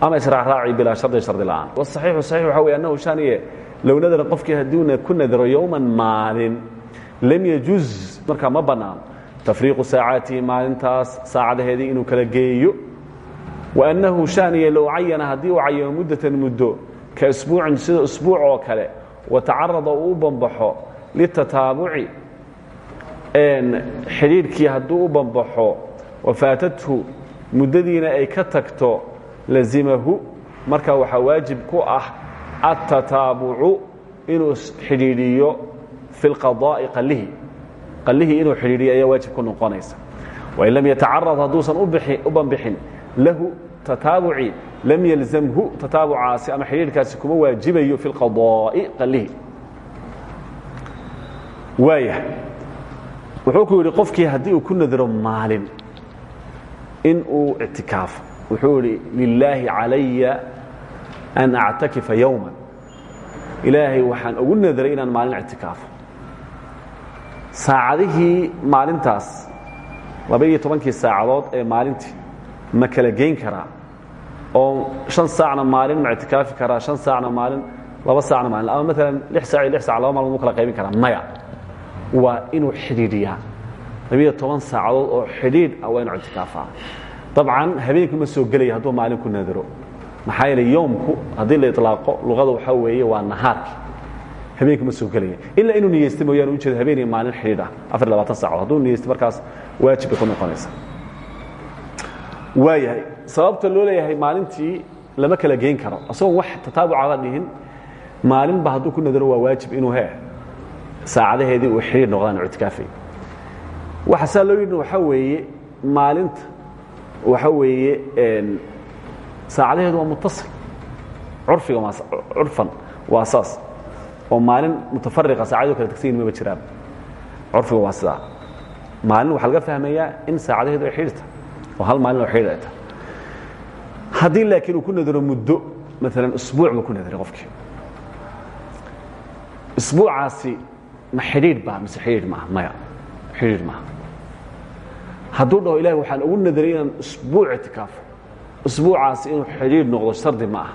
ama israacraaci bilaa shardi shardi la'aan wasaxiixu saxiix waxaa weeye annahu shaniye low nadara qofkii haddiuna ku nadro yowman maalin lam yajuz markaa ma bannaano tafriiqu saacaatii maalintaas saacadaheedii inuu kala geeyo wa annahu shaniye low cayana haddii uu cayano muddatan muddo ka isbuucin sida isbuuc oo kale wa tacarada uu u banbaxo litataabuci xidhiidhkii hadduu u banbaxo wafaatathu muddadiina ay ka tagto lazimahu marka waxaa waajib ku ah atataabucu inuu xidhiidhiyo fi اlqadaa'i qalihi qalihii inuu xidhiidhiyo ayaa waajib ku noqonaysa. Wain lam yatacarad hadduusan u banbixin lahu tataabuci lam yalzamhu tataabucaasi ama xidhiidhkaasi kuma waajibayo fi اlqadaa'i qalihi waaya. Wuxuu ku yidhi qofkii haddii uu ku nadiro maalin in uu ictikaafo wuxuu idhi lilaahi calaya an actakifa yowma ilaahay waxaan ugu nadaray inaan maalin ictikaafo. Saacadihii maalintaas laba-iyo tobankii saacadood ee maalintii ma kala geyn karaa. Oo shan saacna maalin ma ictikaafi karaa shan saacna maalin laba saacna maalin ama maalan lix saac iyo lix sac laba maalmood mu kala qaybin karaa. Maya waa inuu xidhiidhiyaa labiyo toban saacadood oo xidhiidh ah waa inuu ictikaafaa. Dabcan habeenku ma soo gelaya hadduu maalin ku nadaro maxaa yeele yoomku haddii la ilaaqo luqada waxaa weeye waa nahaarki habeenku ma soo gelaya. Ilaa inuu niyeysta mooyaane ujeeda habeen iyo maalin xidhiidh ah. Afar iyo labaatan saacadood hadduu niyeysta markaas waajib bay ku noqonaysaa waayahay sababta loo leeyahay maalintii lama kala geyn karo. Isagoon wax tataabucaba dhihin maalinba hadduu ku nadaro waa waajib inuu he saacadaheedii uu xidhiidh noqdaan ictikaafay. Waxa saa loo yidhi waxaa weeye maalinta waxa weeye saacadaheedu waa mutaصil curfiga curfan waa saas. Oo maalin mutafariqa saacado kala tagsan yihiin maba jiraan. Curfiga waa sidaa. Maalin waxaa laga fahmayaa in saacadaheedu ay xidhirta oo hal maalin oo xidhir ay tahay. Haddii laakiin uu ku nadaro muddo maalan usbuuc buu ku nadaray qofkii. Usbuucaasi ma xidhiidh baa mise xidhiidh maaha? Maya xidhiidh maaha. Hadduu dhaho ilahi waxaan ugu nadaray inaan usbuuc ictikaafo usbuucaasi inuu xidhiidh noqdo shardi ma aha.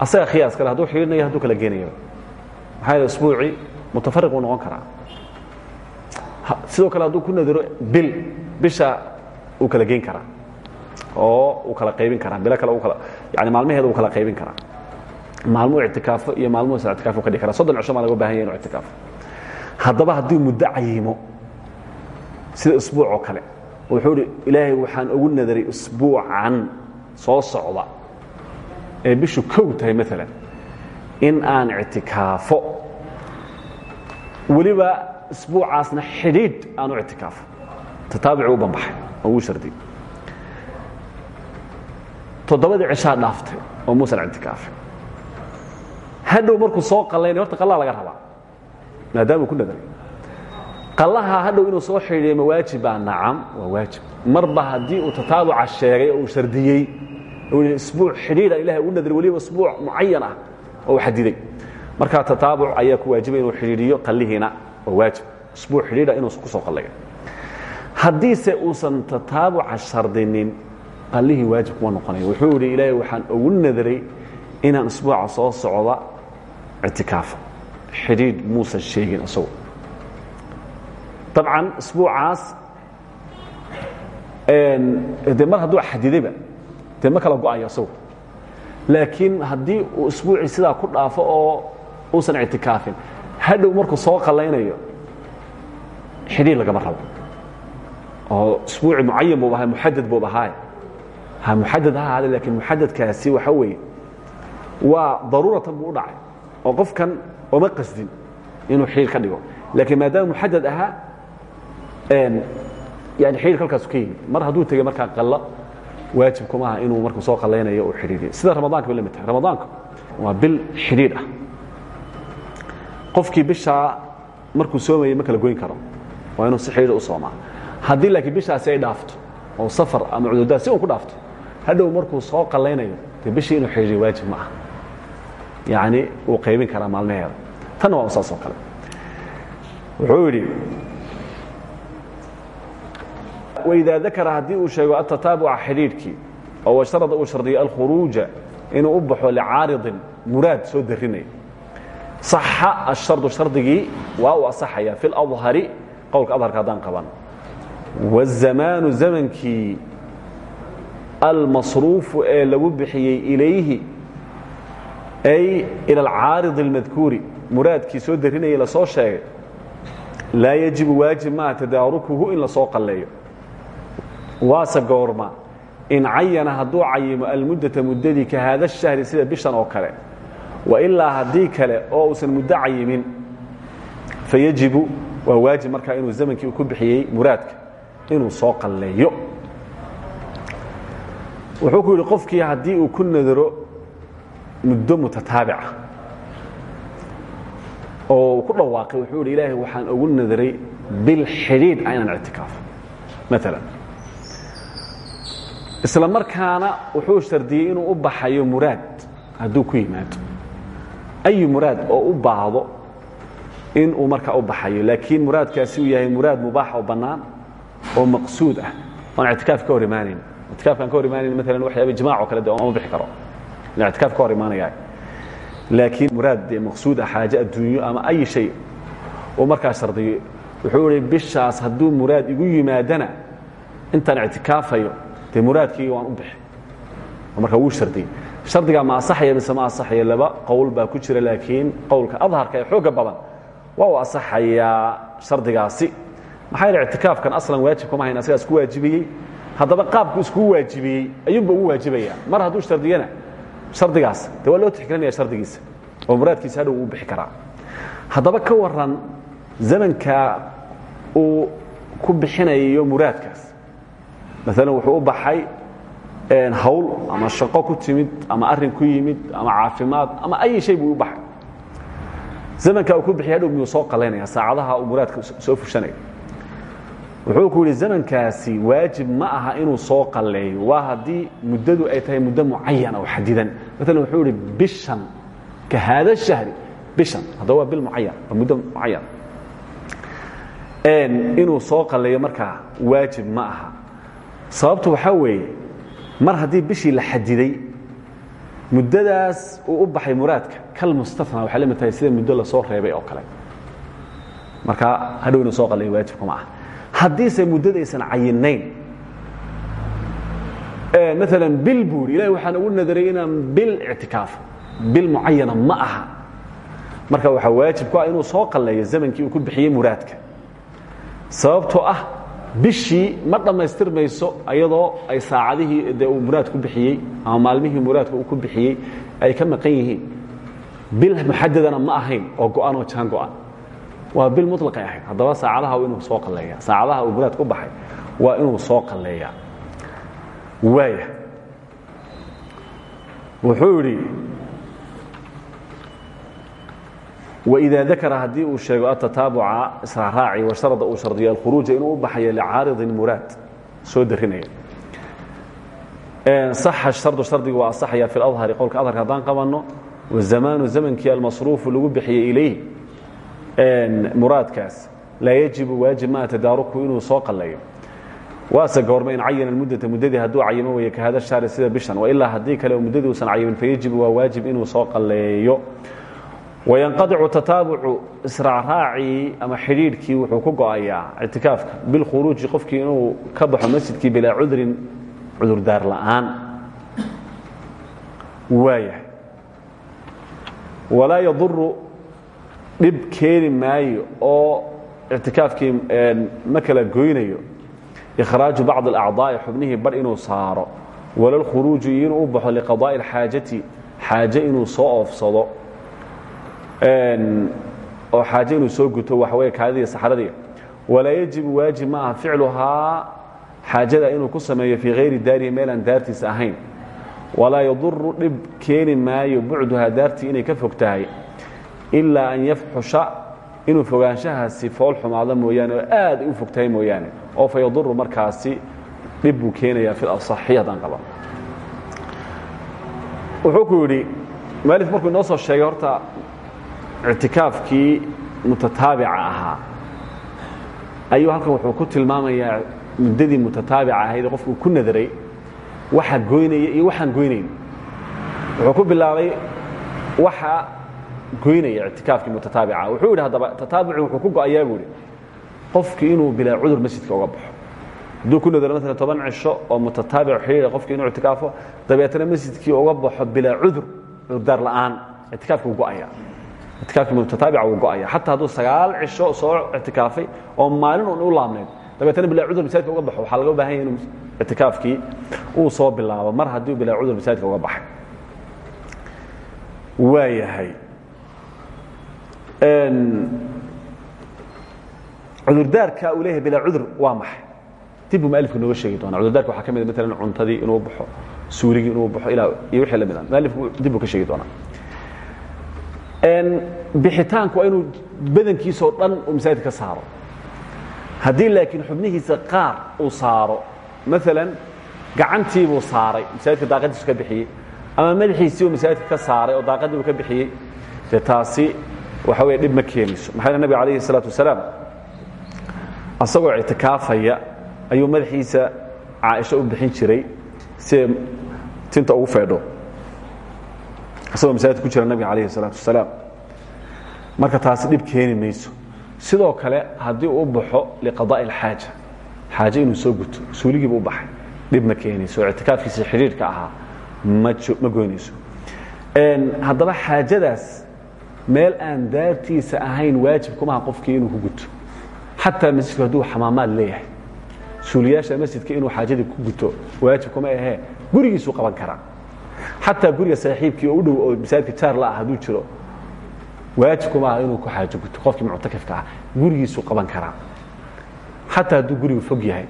Asaga khiyaas kale hadduu xidhiidhnayo hadduu kala geenayo. Maxaa yeele usbuucii mutafariq uu noqon karaa. Sidoo kale hadduu ku nadaro bil bisha uu kala geyn karaa. Oo uu kala qaybin karaa bilo kale kala yani maalmaheeda uu kala qaybin karaa. Maalmuu ictikaafo iyo maalmuhuusan ictikaafo ka dhigi karaa. Soddon cisho maa laga baahan yahay inu ictikaafo haddaba haddii muddo cayimo sida usbuuc oo kale. Wuxuu idhi ilaahay waxaan ugu nadaray usbuucan soo socda ee bishu kow tahay maalan in aan ictikaafo. Weliba isbuucaasna xidhiidh aanu ictikaafo. Tataabuci u banbaxay oo wuu shardiyey toddobadii cishaa dhaaftay oo muusan ictikaafin hadhow markuu soo qallaynay horta qallaa laga rabaa maadaamuu ku nadaray qallaha hadhow inuu soo xidhiiyo ma waajiba nacam waa waajib. Marba haddii uu tataabuca sheegay oo uu shardiyey isbuuc xidhiidha ilahay ugu nadray weliba isbuuc mucayan ah oo uu xadiday markaa tataabuc ayaa ku waajibay inuu xidhiidhiyo qallihiina waa waajib. Isbuuc xidhiidha inuu ku soo qallayo haddiise uusan tataabuca shardinin qallihii waajib kuma noqonayo. Wuxuu yidhi ilaahay waxaan ugu nadaray inaan isbuuca soo socda ictikaafo xidhiidh muusan sheegin isagu dabcan isbuucaas de mar hadduu xadidayba dee ma kala go'ayo isagu laakiin haddii uu isbuucii sidaa ku dhaafo oo uusan ictikaafin hadhow markuu soo qallaynayo xidhiir lagama rabo. Oo isbuuci mucayan buu ahaa muxadad buu ahaa. Ha muxadad ha ahaade laakiin muxadadkaasi waxa weeye waa daruuratan buu u dhacay. Oo qofkan oma qasdin inuu xidhiir ka dhigo. Laakiin maadaama muxadad ahaa yani xidhiirka halkaasu ka yimid mar hadduu tegey markaa qallo waajib kuma aha inuu markuu soo qallaynayo uu xidhiiriyo sida ramadaanka bay la mid tahay. Ramadaanku waa bil xidhiidh ah. Qofkii bishaa markuu soomayey ma kala goyn karo. Waa inuu si xidhiidha u soomaa. Haddii laakiin bishaasi ay dhaafto oo safar ama cudurdaad si un ku dhaafto hadhow markuu soo qallaynayo dee bishii inuu xidhiiriyo waajib ma aha yani uu qaybin karaa maalmaheeda tanna waa saasoo kale wuxuu yidhi waidaa dakara haddii uu sheego atataabuca xidhiidhkii oo washtarada uu shardiyo alkhuruuja inuu u baxo soo darinaya saxa ashardu shardigii waa uu asaxaya fi اladhari qowlka adharka haddaan qaban wazamaanu zamankii almasruufu ee lagu bixiyey ilayhi ay ilى alcaaridi اlmadkuuri muraadkii soo darinayay la soo sheegay laa yajibu waajib maa tadaarukuhu in la soo qalleeyo. Waase goorma in cayana hadduu cayimo almuddata muddadii ka haada shahri sida bishan oo kale wailaa haddii kale oo uusan muddo cayimin fayajibu waa waajib markaa inuu zamankii ku bixiyey muraadka inuu soo qalleeyo. Wuxuu ku qofkii haddii uu ku nadaro muddo mutataabica. Oo ku dhawaaqay wuxuu yidhi ilaahay waxaan ugu nadaray bil xidhiidh a inaan ictikaafo maalan isla markaana wuxuu shardiyey inuu u baxayo muraad hadduu ku yimaado. Ayu muraad oo u baahdo in uu markaa u baxayo laakiin muraadkaasi uu yahay muraad mubaax oo bannaan oo maqsuud ah. Oon ictikaaf ka hor imaanayn ictikaafkaan ka hor imaanayn maalan waxyaaba ijmac oo kale de oma bixi karo ila ictikaaf ka hor imaanaya laakiin muraad dee maqsuud ah xaaje adduunyo ama ay shay uu markaa shardiyo wuxuu ihi bishaas hadduu muraad igu yimaadana intaan ictikaafayo dee muraadkayga waan u bixi markaa wuu shardiyey shardigaa ma asaxaya mise ma asaxaya laba qowl baa ku jira laakiin qowlka adharka ee xooga badan waa uu asaxayaa shardigaasi maxaa yeele ictikaafkan aslan waajib kuma hayn asigaa isku waajibiyey haddaba qaabku iskuu waajibiyey ayuunba ugu waajibaya mar hadduu shardiyana shardigaas. De waa loo tixgelinaya shardigiisa? Oo muraadkiisa hadhow uu bixi karaa. Haddaba ka waran zamanka uu ku bixinayo muraadkaas. Maalan wuxuu u baxay hawl ama shaqo ku timid ama arrin ku yimid ama caafimaad ama ay shay buu u baxay. Zamanka uu ku bixiy hadhow miyuu soo qalaynaya saacadaha uu muraadka soo fushanayo wuxuu ku yidhi zamankaasi waajib ma aha inuu soo qalleeyo waa haddii muddadu ay tahay muddo mucayana oo xadidan maalan wuxuu yidhi bishan ka haada shahri bishan. Haddaba waa bil mucayan waa muddo mucayan inuu soo qalleeyo markaa waajib ma aha. Sababtu waxaa weeye mar haddii bishii la xadiday muddadaas uu u baxay muraadka kal mustana waxay la mid tahay sida muddo la soo reebay oo kale. Marka hadhow inuu soo qalleeyo waajibkuma ah haddiise muddadaysan cayinayn maalan bil buu yidhi ilahi waxaan ugu nadaray inaan bil ictikaafo bil mucayana ma aha. Marka waxaa waajib ku ah inuu soo qalleeyo zamankii uu ku bixiyey muraadka. Sababtoo ah bishii ma dhammaystirmayso ayadoo ay saacadihii dee uu muraad ku bixiyey ama maalmihii muraadka uu ku bixiyey ay ka maqan yihiin. Bil muxadadana ma ahayn oo go-an oo jaan go-an waa bil mulaqay ahayd. Haddaba saacadaha inuu soo qalleeya saacadaha uu muraad ku baxay waa inuu soo qalleeyaa waaya wuxuu idhi wإida dakara haddii uu sheego atataabuca israaraaci washarada uu shardiyo alkhuruuja inuu u baxayo licaaridin muraad. Soo darinaya saxa shardu shardigu waa asaxaya fi اladhari qowlka adharka haddaan qabanno wazamaanu zamankii almasruufu lagu bixiyey ilayh muraadkaas laa yajibu waajib maa tadaaruku inuu soo qalayo waase goorma in cayana muddata muddadii hadduu cayimo weeye ka hada shahri sida bishan wailaa haddii kale muddadii uusan cayimin fayajibu waa waajib inuu soo qalleeyo. Wayanqadicu tataabucu israacraacii ama xidhiidhkii wuxuu ku go'ayaa ictikaafka bilkhuruuji qofkii inuu ka baxo masjidkii bilaa cudrin cudurdaar la'aan. Waayahay. Walaa yaduru dhib keeni maayo oo ictikaafkii ma kala goynayo ikhraaju bacd alacdaa'i xubnihii bar inuu saaro walalkhuruuju iyo inuu u baxo liqadaa'i alxaajati xaaje inuu soo oofsado oo xaaje inuu soo guto waxaweye kaadidii saxradii walaa yajibu waajib ma aha ficluhaa xaajada inuu ku sameeyo fii hayri daarihi meel aan daartiisa ahayn walaa yaduru dhib keeni maayo bucduhaa daartii inay ka fog tahay ilaa an yafxusha inuu fogaanshahaasi fool xumaado mooyaane oo aad ay u fog tahay mooyaane oo fa yaduru markaasi dhib buu keenayaa fi asaxi haddaan qaba. Wuxuu ku yidhi maalif markuu inoo soo sheegay horta ictikaafkii mutataabica ahaa ayuu halkan wuxuu ku tilmaamayaa muddadii mutataabica ahayd ee qofkuu ku nadaray waxa goynaya iyo waxaan goynayn. Wuxuu ku bilaabay waxa goynaya ictikaafkii mutataabica. Wuxuu yidhi haddaba tataabuci wuxuu ku go'ayaa buu idhi qofkii inuu bilaa cudur masjidka uga baxo hadduu ku nadaro maalan toban cisho oo mutataabic xidhiidha qofkii inuu ictikaafo dabeetana masjidkii uga baxo bilaa cudur cudurdaar la'aan ictikaafkii wuu go'aya ictikaafkii mutataabica wuu go'aya xataa hadduu sagaal cisho soo ictikaafay oo maalin un u laabnayd dabeetana bilaa cudur masaajidka uga baxo waxaa laga baahan yahay inuu ictikaafkii uu soo bilaabo. Mar haddii bilaa cudur masaajidka uga baxay. Waa yahay cudurdaarka uu leeyahay bilaa cudur waa maxay? Dib buu mualifku nooga sheegi doonaa. Cudurdaarka waxaa ka mid a maalan cuntadii inuu baxo suurigii inuu baxo ilaa iyo wixii la mid ah. Mualifku dib buu ka sheegi doonaa. Bixitaanku waa inuu badankiisoo dhan uu masaajid ka saaro. Haddii laakiin xubnihiisa qaar uu saaro maalan gacantiibuu saaray masaajidka daaqadiisu ka bixiyey ama madaxiisii uu masaajidka ka saaray oo daaqadii uu ka bixiyey dee taasi waxa wey dhib ma keenayso maxaa nabiga calayhi salaatu wasalaam asagoo ictikaafaya ayuu madaxiisa caaisho u bixin jiray siay tinta ugu feedho. Isagoo masaajid ku jira nabiga calayhi salaatu wasalaam. Marka taasi dhib keeni mayso. Sidoo kale haddii uu baxo liqadaa'i alxaaja xaaje inuu soo guto suuligiibu u baxay. Dhib ma keenayso ictikaafkiisa xidhiirhka ahaa ma goynayso haddaba xaajadaas meel aan daartiisa ahayn waajib kumaha qofkii inuu ku guto. Xataa masjidku hadduu xamaamaad leeyahay. Suuliyaasha masjidka inuu xaajadii ku guto waajib kuma ahee gurigiisuu qaban karaa. Xataa guriga saaxiibkii oo u dhow oo masaajidka jaar la ah hadduu jiro waajib kuma aha inuu ku xaajo guto. Qofkii muctakifka ah gurigiisuu qaban karaa. Xataa hadduu gurigu fog yahay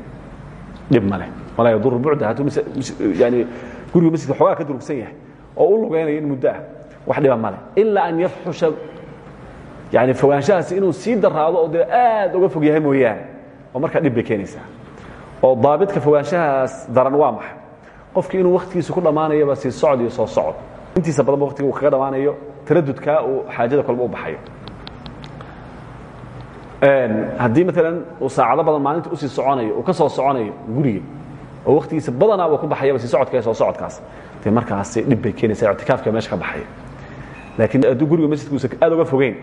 dhib ma leh. Walaa yaduru bucda hadduu yani gurigu masjidka xoogaa ka durugsan yahay oo u lugaynayo in muddo ah wax dhiba ma leh. Ilaa an yafxusha yani fogaanshahaasi inuu sii daraado oo dee aad uga fog yahay mooyaane oo markaa dhib bay keenaysaa. Oo daabidka fogaanshahaas daran waa maxay? Qofkii inuu wakhtigiisa ku dhammaanayaba sii socod iyo soo socod. Intiisa badanba waqtiga uu kaga dhammaanayo taradudkaa uu xaajada kolba u baxayo. Haddii maalan uu saacado badan maalinta u sii soconayo uu ka soo soconayo guriga oo wakhtigiisa badanaa uu ku baxayaba sii socodka soo socodkaas. Dee markaasi dhib bay keenaysaa ictikaafka meesha ka baxaya laakiin hadduu guriga masjidka uusan aad uga fogeyn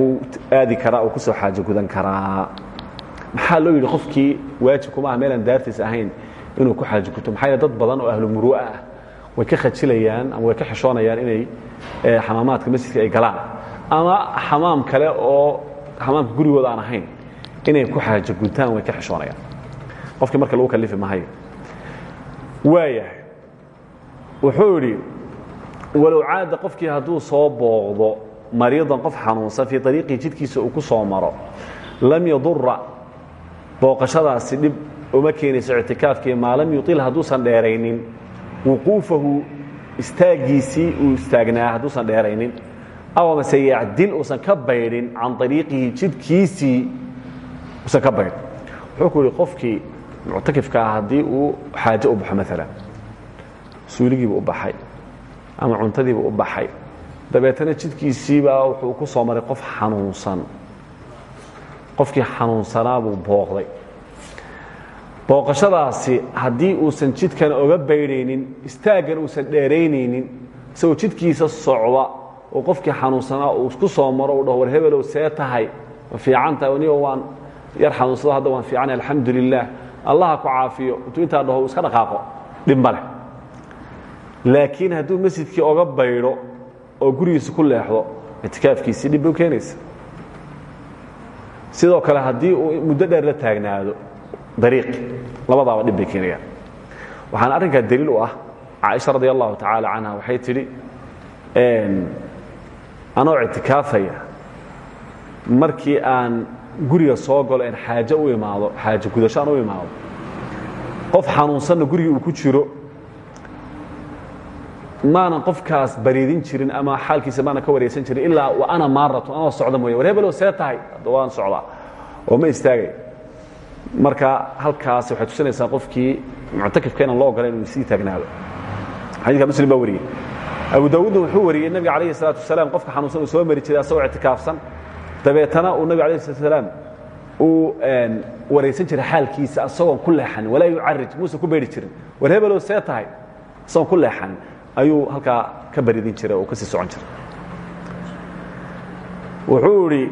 uu aadi karaa uu ku soo xaajo gudan karaa. Maxaa loo yidhi qofkii waajib kuma ah meelaan daartiis ahayn inuu ku xaajo guto. Maxaa yeele dad badan oo ahlu muru'a ah way ka khajilayaan ama way ka xishoonayaan inay xamaamaadka masjidka ay galaan. Ama xamaam kale oo xamaamka gurigooda aan ahayn inay ku xaajo gutaan way ka xishoonayaan. Qofkii marka lagu kalifi mahayo waayahay wuxuu idhi walow caada qofkii hadduu soo booqdo mariidan qof xanuunsan fii ariiqii jidkiisa uu ku soo maro lam yadura booqashadaasi dhib uma keenayso ictikaafkii maa lam yuil hadduusan dheeraynin wuquufahu istaagiisii uu istaagnaa hadduusan dheeraynin aw amase yacdil uusan ka baydhin can ariiqihi jidkiisii usan ka baydhin. Wuxuu ku yihi qofkii muctakifka ah haddii uu xaajo u baxo maalan suuligiibu u baxay ama cuntadiibu u baxay. Dabeetana jidkiisiibaa wuxuu ku soo maray qof xanuunsan. Qofkii xanuunsanaa buu booqday. Booqashadaasi haddii uusan jidkan oga baydhaynin istaaggan uusan dheeraynaynin isagoo jidkiisa socda oo qofkii xanuunsanaa uu ku soo maro u dhaho war hebelow see tahay ma fiican tahay anigo waan yar xanuunsado hadda waan fiicanay alxamdu lilah allaha ku caafiyo intuu intaa dhaho uu iska dhaqaaqo dhib laakiin hadduu masjidkii oga baydho oo gurigiisa ku leexdo ictikaafkiisii dhib u keenaysa. Sidoo kale haddii uu muddo dheer la taagnaado dariiq labadaaba dhib bay keenayaan. Waxaana arrinkaa daliil u ah caaisha radi allahu tacaala canha waxay tidhi anoo ictikaafaya markii aan guriga soo galo en xaajo u imaado xaajo gudasho u imaado qof xanuunsanna gurigii uu ku jiro maanan qofkaas bariidin jirin ama xaalkiisa maanan ka wareysan jirin ilaa wa ana maaratun anoo socda mooya war hebelow see tahay hadda waan socdaa. Oo ma istaagay. Marka halkaas waxay tusinaysaa qofkii muctakifka inaan loo ogolayn inuu sii taagnaado. Xadiidka muslim baa wariyey. Abu daawuudna wuxuu wariyey nebiga calayhi salaatu wasalaam qofka xanuunsan uu soo mari jiray asagoo ictikaafsan. Dabeetana uu nebiga alayh salatu wasalaam uu waraysan jiray xaalkiisa asagoon ku leexanin walaa yucarij muusan ku beydhi jirin. War hebelow see tahay asagoon ku leexanin ayuu halkaa ka baridin jiray oo ka sii socon jiray. Wuxuu idhi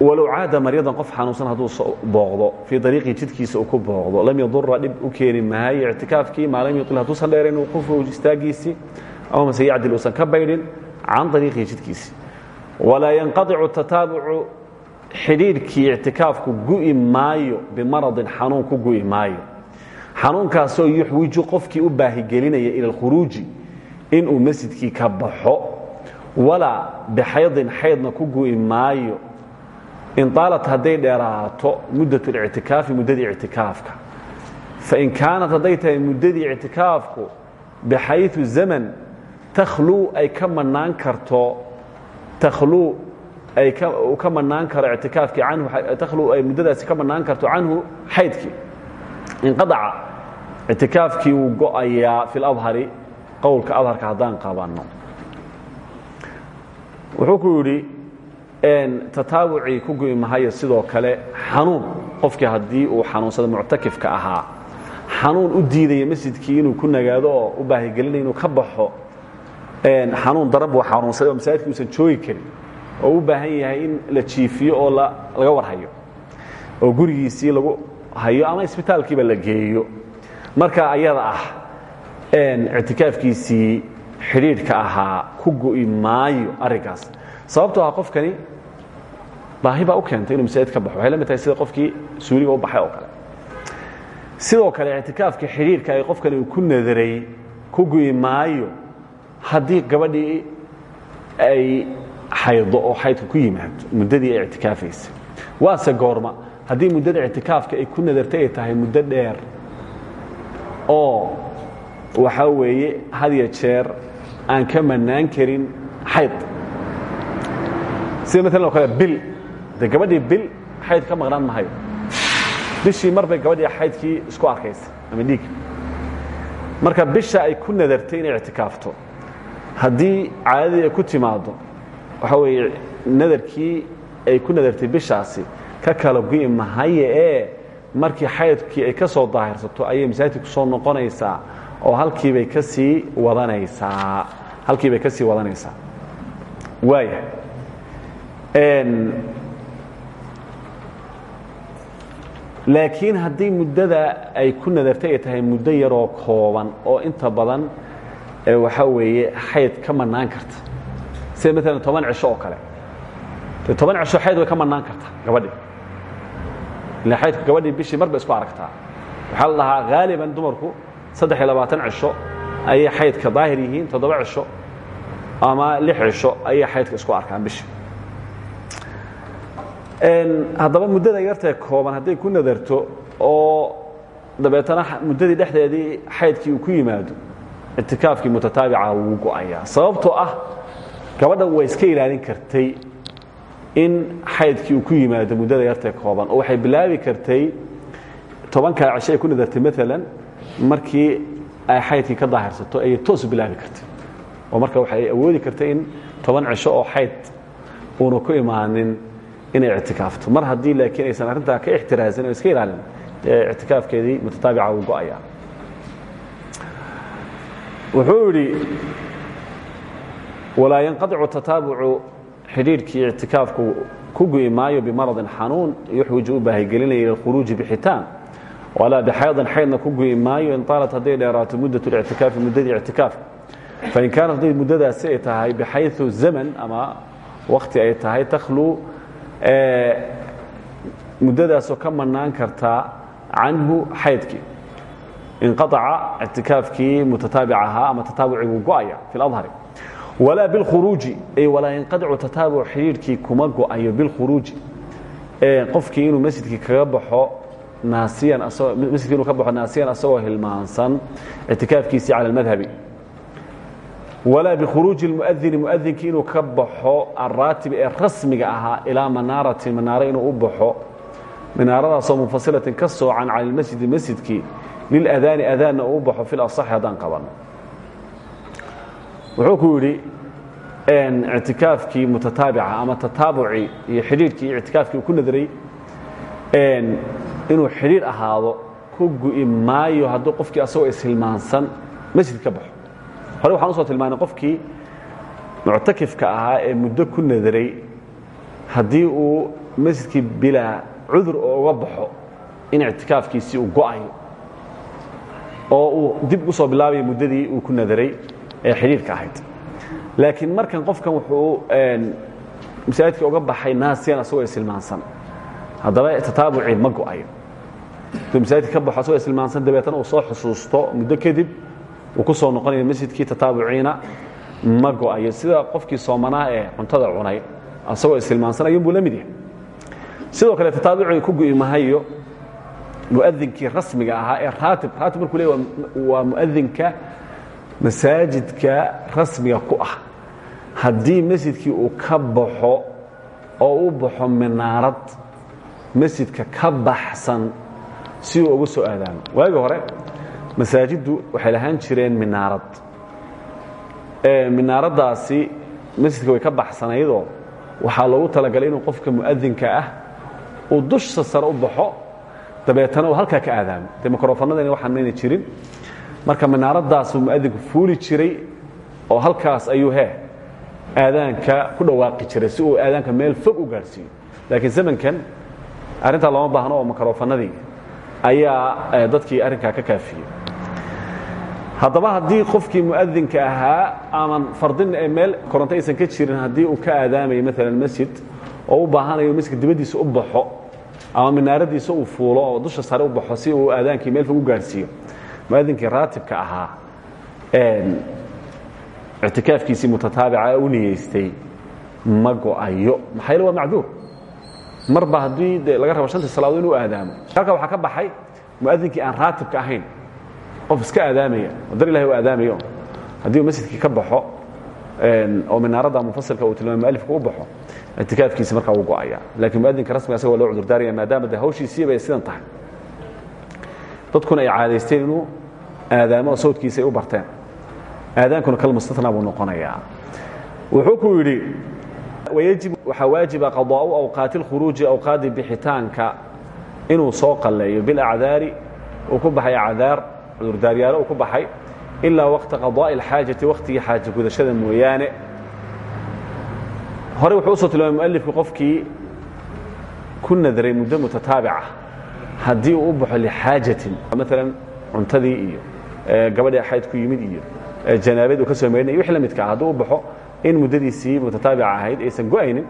walow caada maryadan qof xanuunsan hadduu booqdo fii jidkiisa uu ku booqdo lam yadura dhib u keeni maayo ictikaafkii maa lam yuil hadduusan dheerayn wuquufu istaagiisii ama mase yacdil ka baydhin can ariiqihi jidkiisii walaa yanqaicu tataabucu xidhiidhkii ictikaafku gu'i maayo bimaradin xanuun ku gu'i maayo xanuunkaasoo yuxwiju qofkii u baahigelinaya ila alkhuruuji inuu masjidkii ka baxo walaa bixaydin xaydna ku gu'i maayo. Inaalat hadday dheeraato muddat اlictikaafi muddadii ictikaafka. Fain kaanat hadday tahay muddadii ictikaafku bixayu zaman takhluu ay ka mannaan karto takhluu ay ka mannaan karo ictikaafkii canhu takhluu ay muddadaasi ka karto canhu xaydkii inqadaca ictikaafkii wuu go'ayaa fi اladhari qowlka adharka haddaan qabanno. Wuxuu ku yidhi tataabucii ku gu'i mahayo sidoo kale xanuun qofkii haddii uu xanuunsada muctakifka ahaa xanuun u diidaya masjidkii inuu ku nagaado oo u baahigelinaya inuu ka baxo xanuun daran buu xanuunsaday oo masaajidkii uusan joogi karin oo u baahan yahay in la jiifiyo oo laga warhayo oo gurigiisii lagu hayo ama isbitaalkiiba la geeyo. Marka ayada ah ictikaafkiisii xidhiidhka ahaa ku gu'i maayo arrinkaas. Ah qofkani baahi baa u keentay inuu masaajid ka baxo. Waxay sida qofkii suuliga u baxay oo kale. Sidoo kale ictikaafka xidhiidhka ay qofkani ku nadaray ku gu'i maayo haddii ay xaydo oo xaydka ku yimaado muddadii ay ictikaafaysa. Waase goorma haddii muddada ictikaafka ay ku nadartay ay tahay muddo dheer oo waxaa weeye had ya jeer aan ka mannaan karin xayd sida maalan oo kale bil. De gabadhii bil xayd ka maqnaan mahayo bishii mar bay gabadhii xaydkii isku arkaysa ama dhiig. Marka bisha ay ku nadartay inay ictikaafto haddii caadadii ay ku timaado waxaa weeye nadarkii ay ku nadartay bishaasi ka kala gu'i mahaye ee markii xaydkii ay ka soo daahirsato ayay masaajidka ku soo noqonaysaa oo halkiibay ka sii wadanaysaa. Halkiibay ka sii wadanaysaa. Waaya laakiin haddii muddada ay ku nadartay ay tahay muddo yaroo kooban oo inta badan waxaa weeye xayd ka mannaan karta. Sida maalan toban cisho oo kale. Toban cisho xayd way ka mannaan karta gabadhii ila xaydku gabadhii bishii mar bay isku aragtaa waxaa la dhahaa haaliban dumarku saddex iyo labaatan cisho ayay xaydka daahir yihiin toddoba cisho ama lix cisho ayay xaydka isku arkaan bishii haddaba muddada yartee kooban hadday ku nadarto oo dabeetana muddadii dhexdeedii xaydkii uu ku yimaado ictikaafkii mutataabica wuu go'ayaa sababtoo ah gabadha way iska ilaalin kartay in xaydkii uu ku yimaado muddada yartee kooban. Oo waxay bilaabi kartay tobankaa cisho ay ku nadartay maalan markii ay xaydkii ka daahirsato ayay toos bilaabi kartay. Oo marka waxay awoodi kartay in toban cisho oo xayd uuna ku imaanin inay ictikaafto. Mar haddii laakiin aysan arrintaa ka ixtiraasin oo iska ilaalin ictikaafkeedii mutataabica wuu go'ayaa. Wuxuu yidhi walaa yanqadicu tataabucu xidhiidhkii ictikaafku ku gu'i maayo bimaradin xanuun yuxwiju u baahigelinaya ila alkhuruuji bixitaan. Walaa bixaydin xaydna ku gu'i maayo in taalat hadday dheeraato muddat اlictikaafi muddadii ictikaafka fain kaanat hadday muddadaasi ay tahay bixayu zaman ama wakti ay tahay takhluu muddadaasoo ka mannaan kartaa canhu xaydkii. Inqaaca ictikaafkii mutataabic ahaa ama tataabucii wuu go'aya fi اladhari walaa bilkhuruuji ay walaa yanqadicu tataabuc xidhiidhkii kuma go'ayo bilkhuruuji qofkii inuu masjidkii kaga baxo naasiyan asagoo masjidkii inuu ka baxo naasiyan asagoo hilmaansan ictikaafkiisii cala almadhabi. Walaa bikhuruuji اlmuadini muadinkii inuu ka baxo alraatibi ee rasmiga ahaa ilaa manaaratin manaaro inuu u baxo. Manaaradaasoo munfasilatin ka soocan cala lmasjidi masjidkii liladaani adaanna uu u baxo fi lasaxi haddaan qabanno wuxuu ku yidhi ictikaafkii mutataabica ama tataabucii iyo xidhiidhkii ictikaafkii uu ku inuu xidhiidh ahaado ku gu'i maayo qofkii asagoo ishilmaansan masjid baxo. Hore waxaan u soo tilmaanay qofkii muctakifka ahaa ee muddo ku nadaray haddii uu masjidkii bilaa cudur oo uga baxo in ictikaafkiisii uu go'ayo oo uu dib u soo bilaabayo muddadii uu ku nadaray ee xidhiidhka ahayd. Laakiin markan qofkan wuxuu masaajidka uga baxay naasiyan asagoo isilmaansan. Haddaba tataabucii ma go'ayo. Intuu masaajidka ka baxo asagoo isilmaansan dabeetana uu soo xusuusto muddo kadib uu ku soo noqonaya masjidkii tataabuciina ma go'ayo. Sida qofkii soomanaa ee cuntada cunay asagoo isilmaansan ayuunbuu la mid yahay. Sidoo kale tataabucii ku go'i mahayo muadinkii rasmiga ahaa ee raatib. Raatib markuu le waa muadinka masaajidka rasmiga ku ah. Haddii masjidkii uu ka baxo oo u baxo minaarad masjidka ka baxsan si uu uga soo aadaamo waagi hore masaajiddu waxay lahaan jireen minaarad. Minaaraddaasi masjidka way ka baxsanaydoo waxaa loogu talagalay inuu qofka muadinka ah uu dusha sare u baxo dabeetana uu ka aadaamo dee waxaan mayna jirin marka minaaraddaasuu muadinku fuuli jiray oo halkaas ayuu he aadaanka ku dhawaaqi jiray si uu aadaanka meel fog u gaadhsiiyo laakiin zamankan arrintaa looma baahno oo mikrofanadii ayaa dadkii arrinkaa ka kaafiyey. Haddaba haddii qofkii muadinka ahaa aman fardin ee meel koronto aysan ka jirin haddii uu ka aadaamayo maalan masjid oo u baahanayo masjidka dibaddiisa u baxo ama minaaradiisa uu fuulo oo dusha sare u baxo si uu aadaankii meel fog u gaadhsiiyo muadinkii raatibka ahaa ictikaafkiisii mutataabica u niyeystay ma go'ayo. Maxaa yeele waa macduur marba haddii de laga rabo shantii salaadood inuu aadaamo. Halkaa waxaa ka baxay muadinkii aan raatibka ahayn qof iska aadaamaya dar ilahi u aadaamayo. Haddii uu masjidkii ka baxo oo minaaradda munfasilka uu tilmaamay mualifka u baxo ictikaafkiisi markaa wuu go'aya laakiin muadinka rasmiga asaga waa loo cudurdaaraya maadaama de hawshiisiiba ay sidan tahay dadkuna ay caadaysteen inuu aadaamo sawdkiisa ay u barteen. Aadaankuna kalmustatna buu noqonayaa. Wuxuu ku yidhi wayajib waxaa waajiba qadaa'u awqaati اlkhuruuji awqaadi bixitaanka inuu soo qalleeyo. Bilacdaari uu ku baxay acdaar cudurdaaryaalo ku baxay. Ilaa waqta qadaa'i اlxaajati wakhtigii xaaja gudashada mooyaane. Horey wuxuu u soo tilmaamay mualifku qofkii ku nadray muddo mutataabica haddii uu u baxo lixaajatin maalan cuntadii iyo gabadhii axayd ku yimid iyo janaabadii uu ka soo marinay wixii la midka ah hadduu u baxo in muddadiisii mutataabica ahayd aysan go'aynin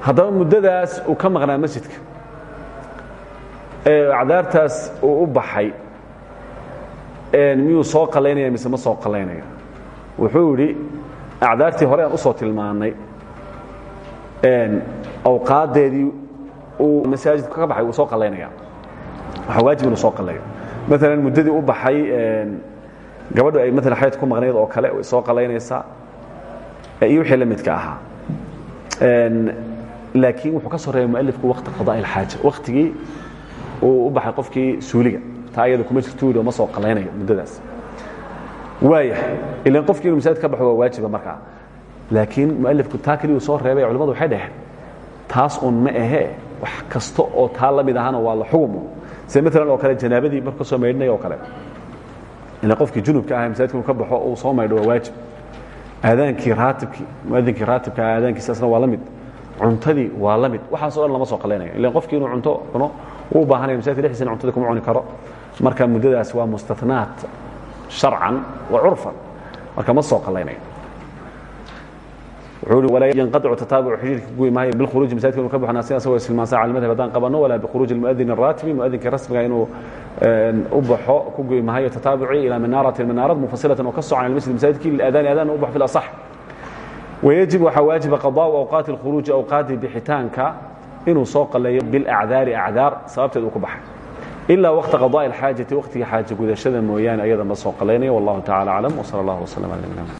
haddaba muddadaas uu ka maqnaa masjidka. Acdaartaas uu u baxay miyuu soo qalaynaya mise ma soo qalaynaya wuxuu yidhi acdaartii hore aan u soo tilmaannay awqaadeedii uu masaajidka ka baxay uu soo qalaynaya waxaa waajib inuu soo qalayo maalan muddadii u baxay gabadhu ay maalan xayd ku maqnayd oo kale way soo qalaynaysaa iyo wixii la midka ahaa. Laakiin wuxuu ka soo reebay mualifku waqti qadaء اlxaaja waktigii uu u baxay qofkii suuliga. Taa iyada kuma jirto yidhi ma soo qalaynayo muddadaas. Waaya ilan qofkii inuu masaajid ka baxo waa waajiba markaa. Laakiin mualifku taa keliya uu soo reebay culimmadu waxay dhaheen taas un ma ahee wax kasta oo taa la mid ahana waa la xugumo sida maalan oo kale janaabadii marka soo maydhinaya oo kale ila qofkii junubka ah masaajidka uu ka baxo uu soo maydho waa waajib. Aadaankii raatibkii muadinkii raatibka ah aadaankiisaasna waa la mid. Cuntadii waa la mid. Waxaasoo dhan lama soo qalaynayo. Ilan qofkii inuu cunto cuno uu baahanaya masaajidka dhexdiisana cuntada kuma cuni karo. Marka muddadaas waa mustatnaat sharcan wa curfan. Marka ma soo qalaynayo walaa yanqaطcu tataabuc xiriirka kuwi maayo bilkhuruuji masaajidka inu ka baxnaa sidaas waa isilmaansaa cala madhab haddaan qabano walaa bikhuruuji almuadin araatimi muadinka rasmiga ah inuu u baxo ku goy maayo tataabuci ilaa minaaratin minaarad mufasilatan oo ka soco can almasjid masaajidkii lilaadaani aadaanna u baxo fi lasax wayajib waxaa waajiba qadaau awqaati alkhuruuji awqaadii bixitaanka inuu soo qaleeyo bilacdaari acdaar sababteed uu ku baxay ilaa waqta qadaai alxaajati waqtigii xaaja gudashada mooyaane ayada ma soo qalaynayo wallahu tacala aclam wsala allah wslam ala nabina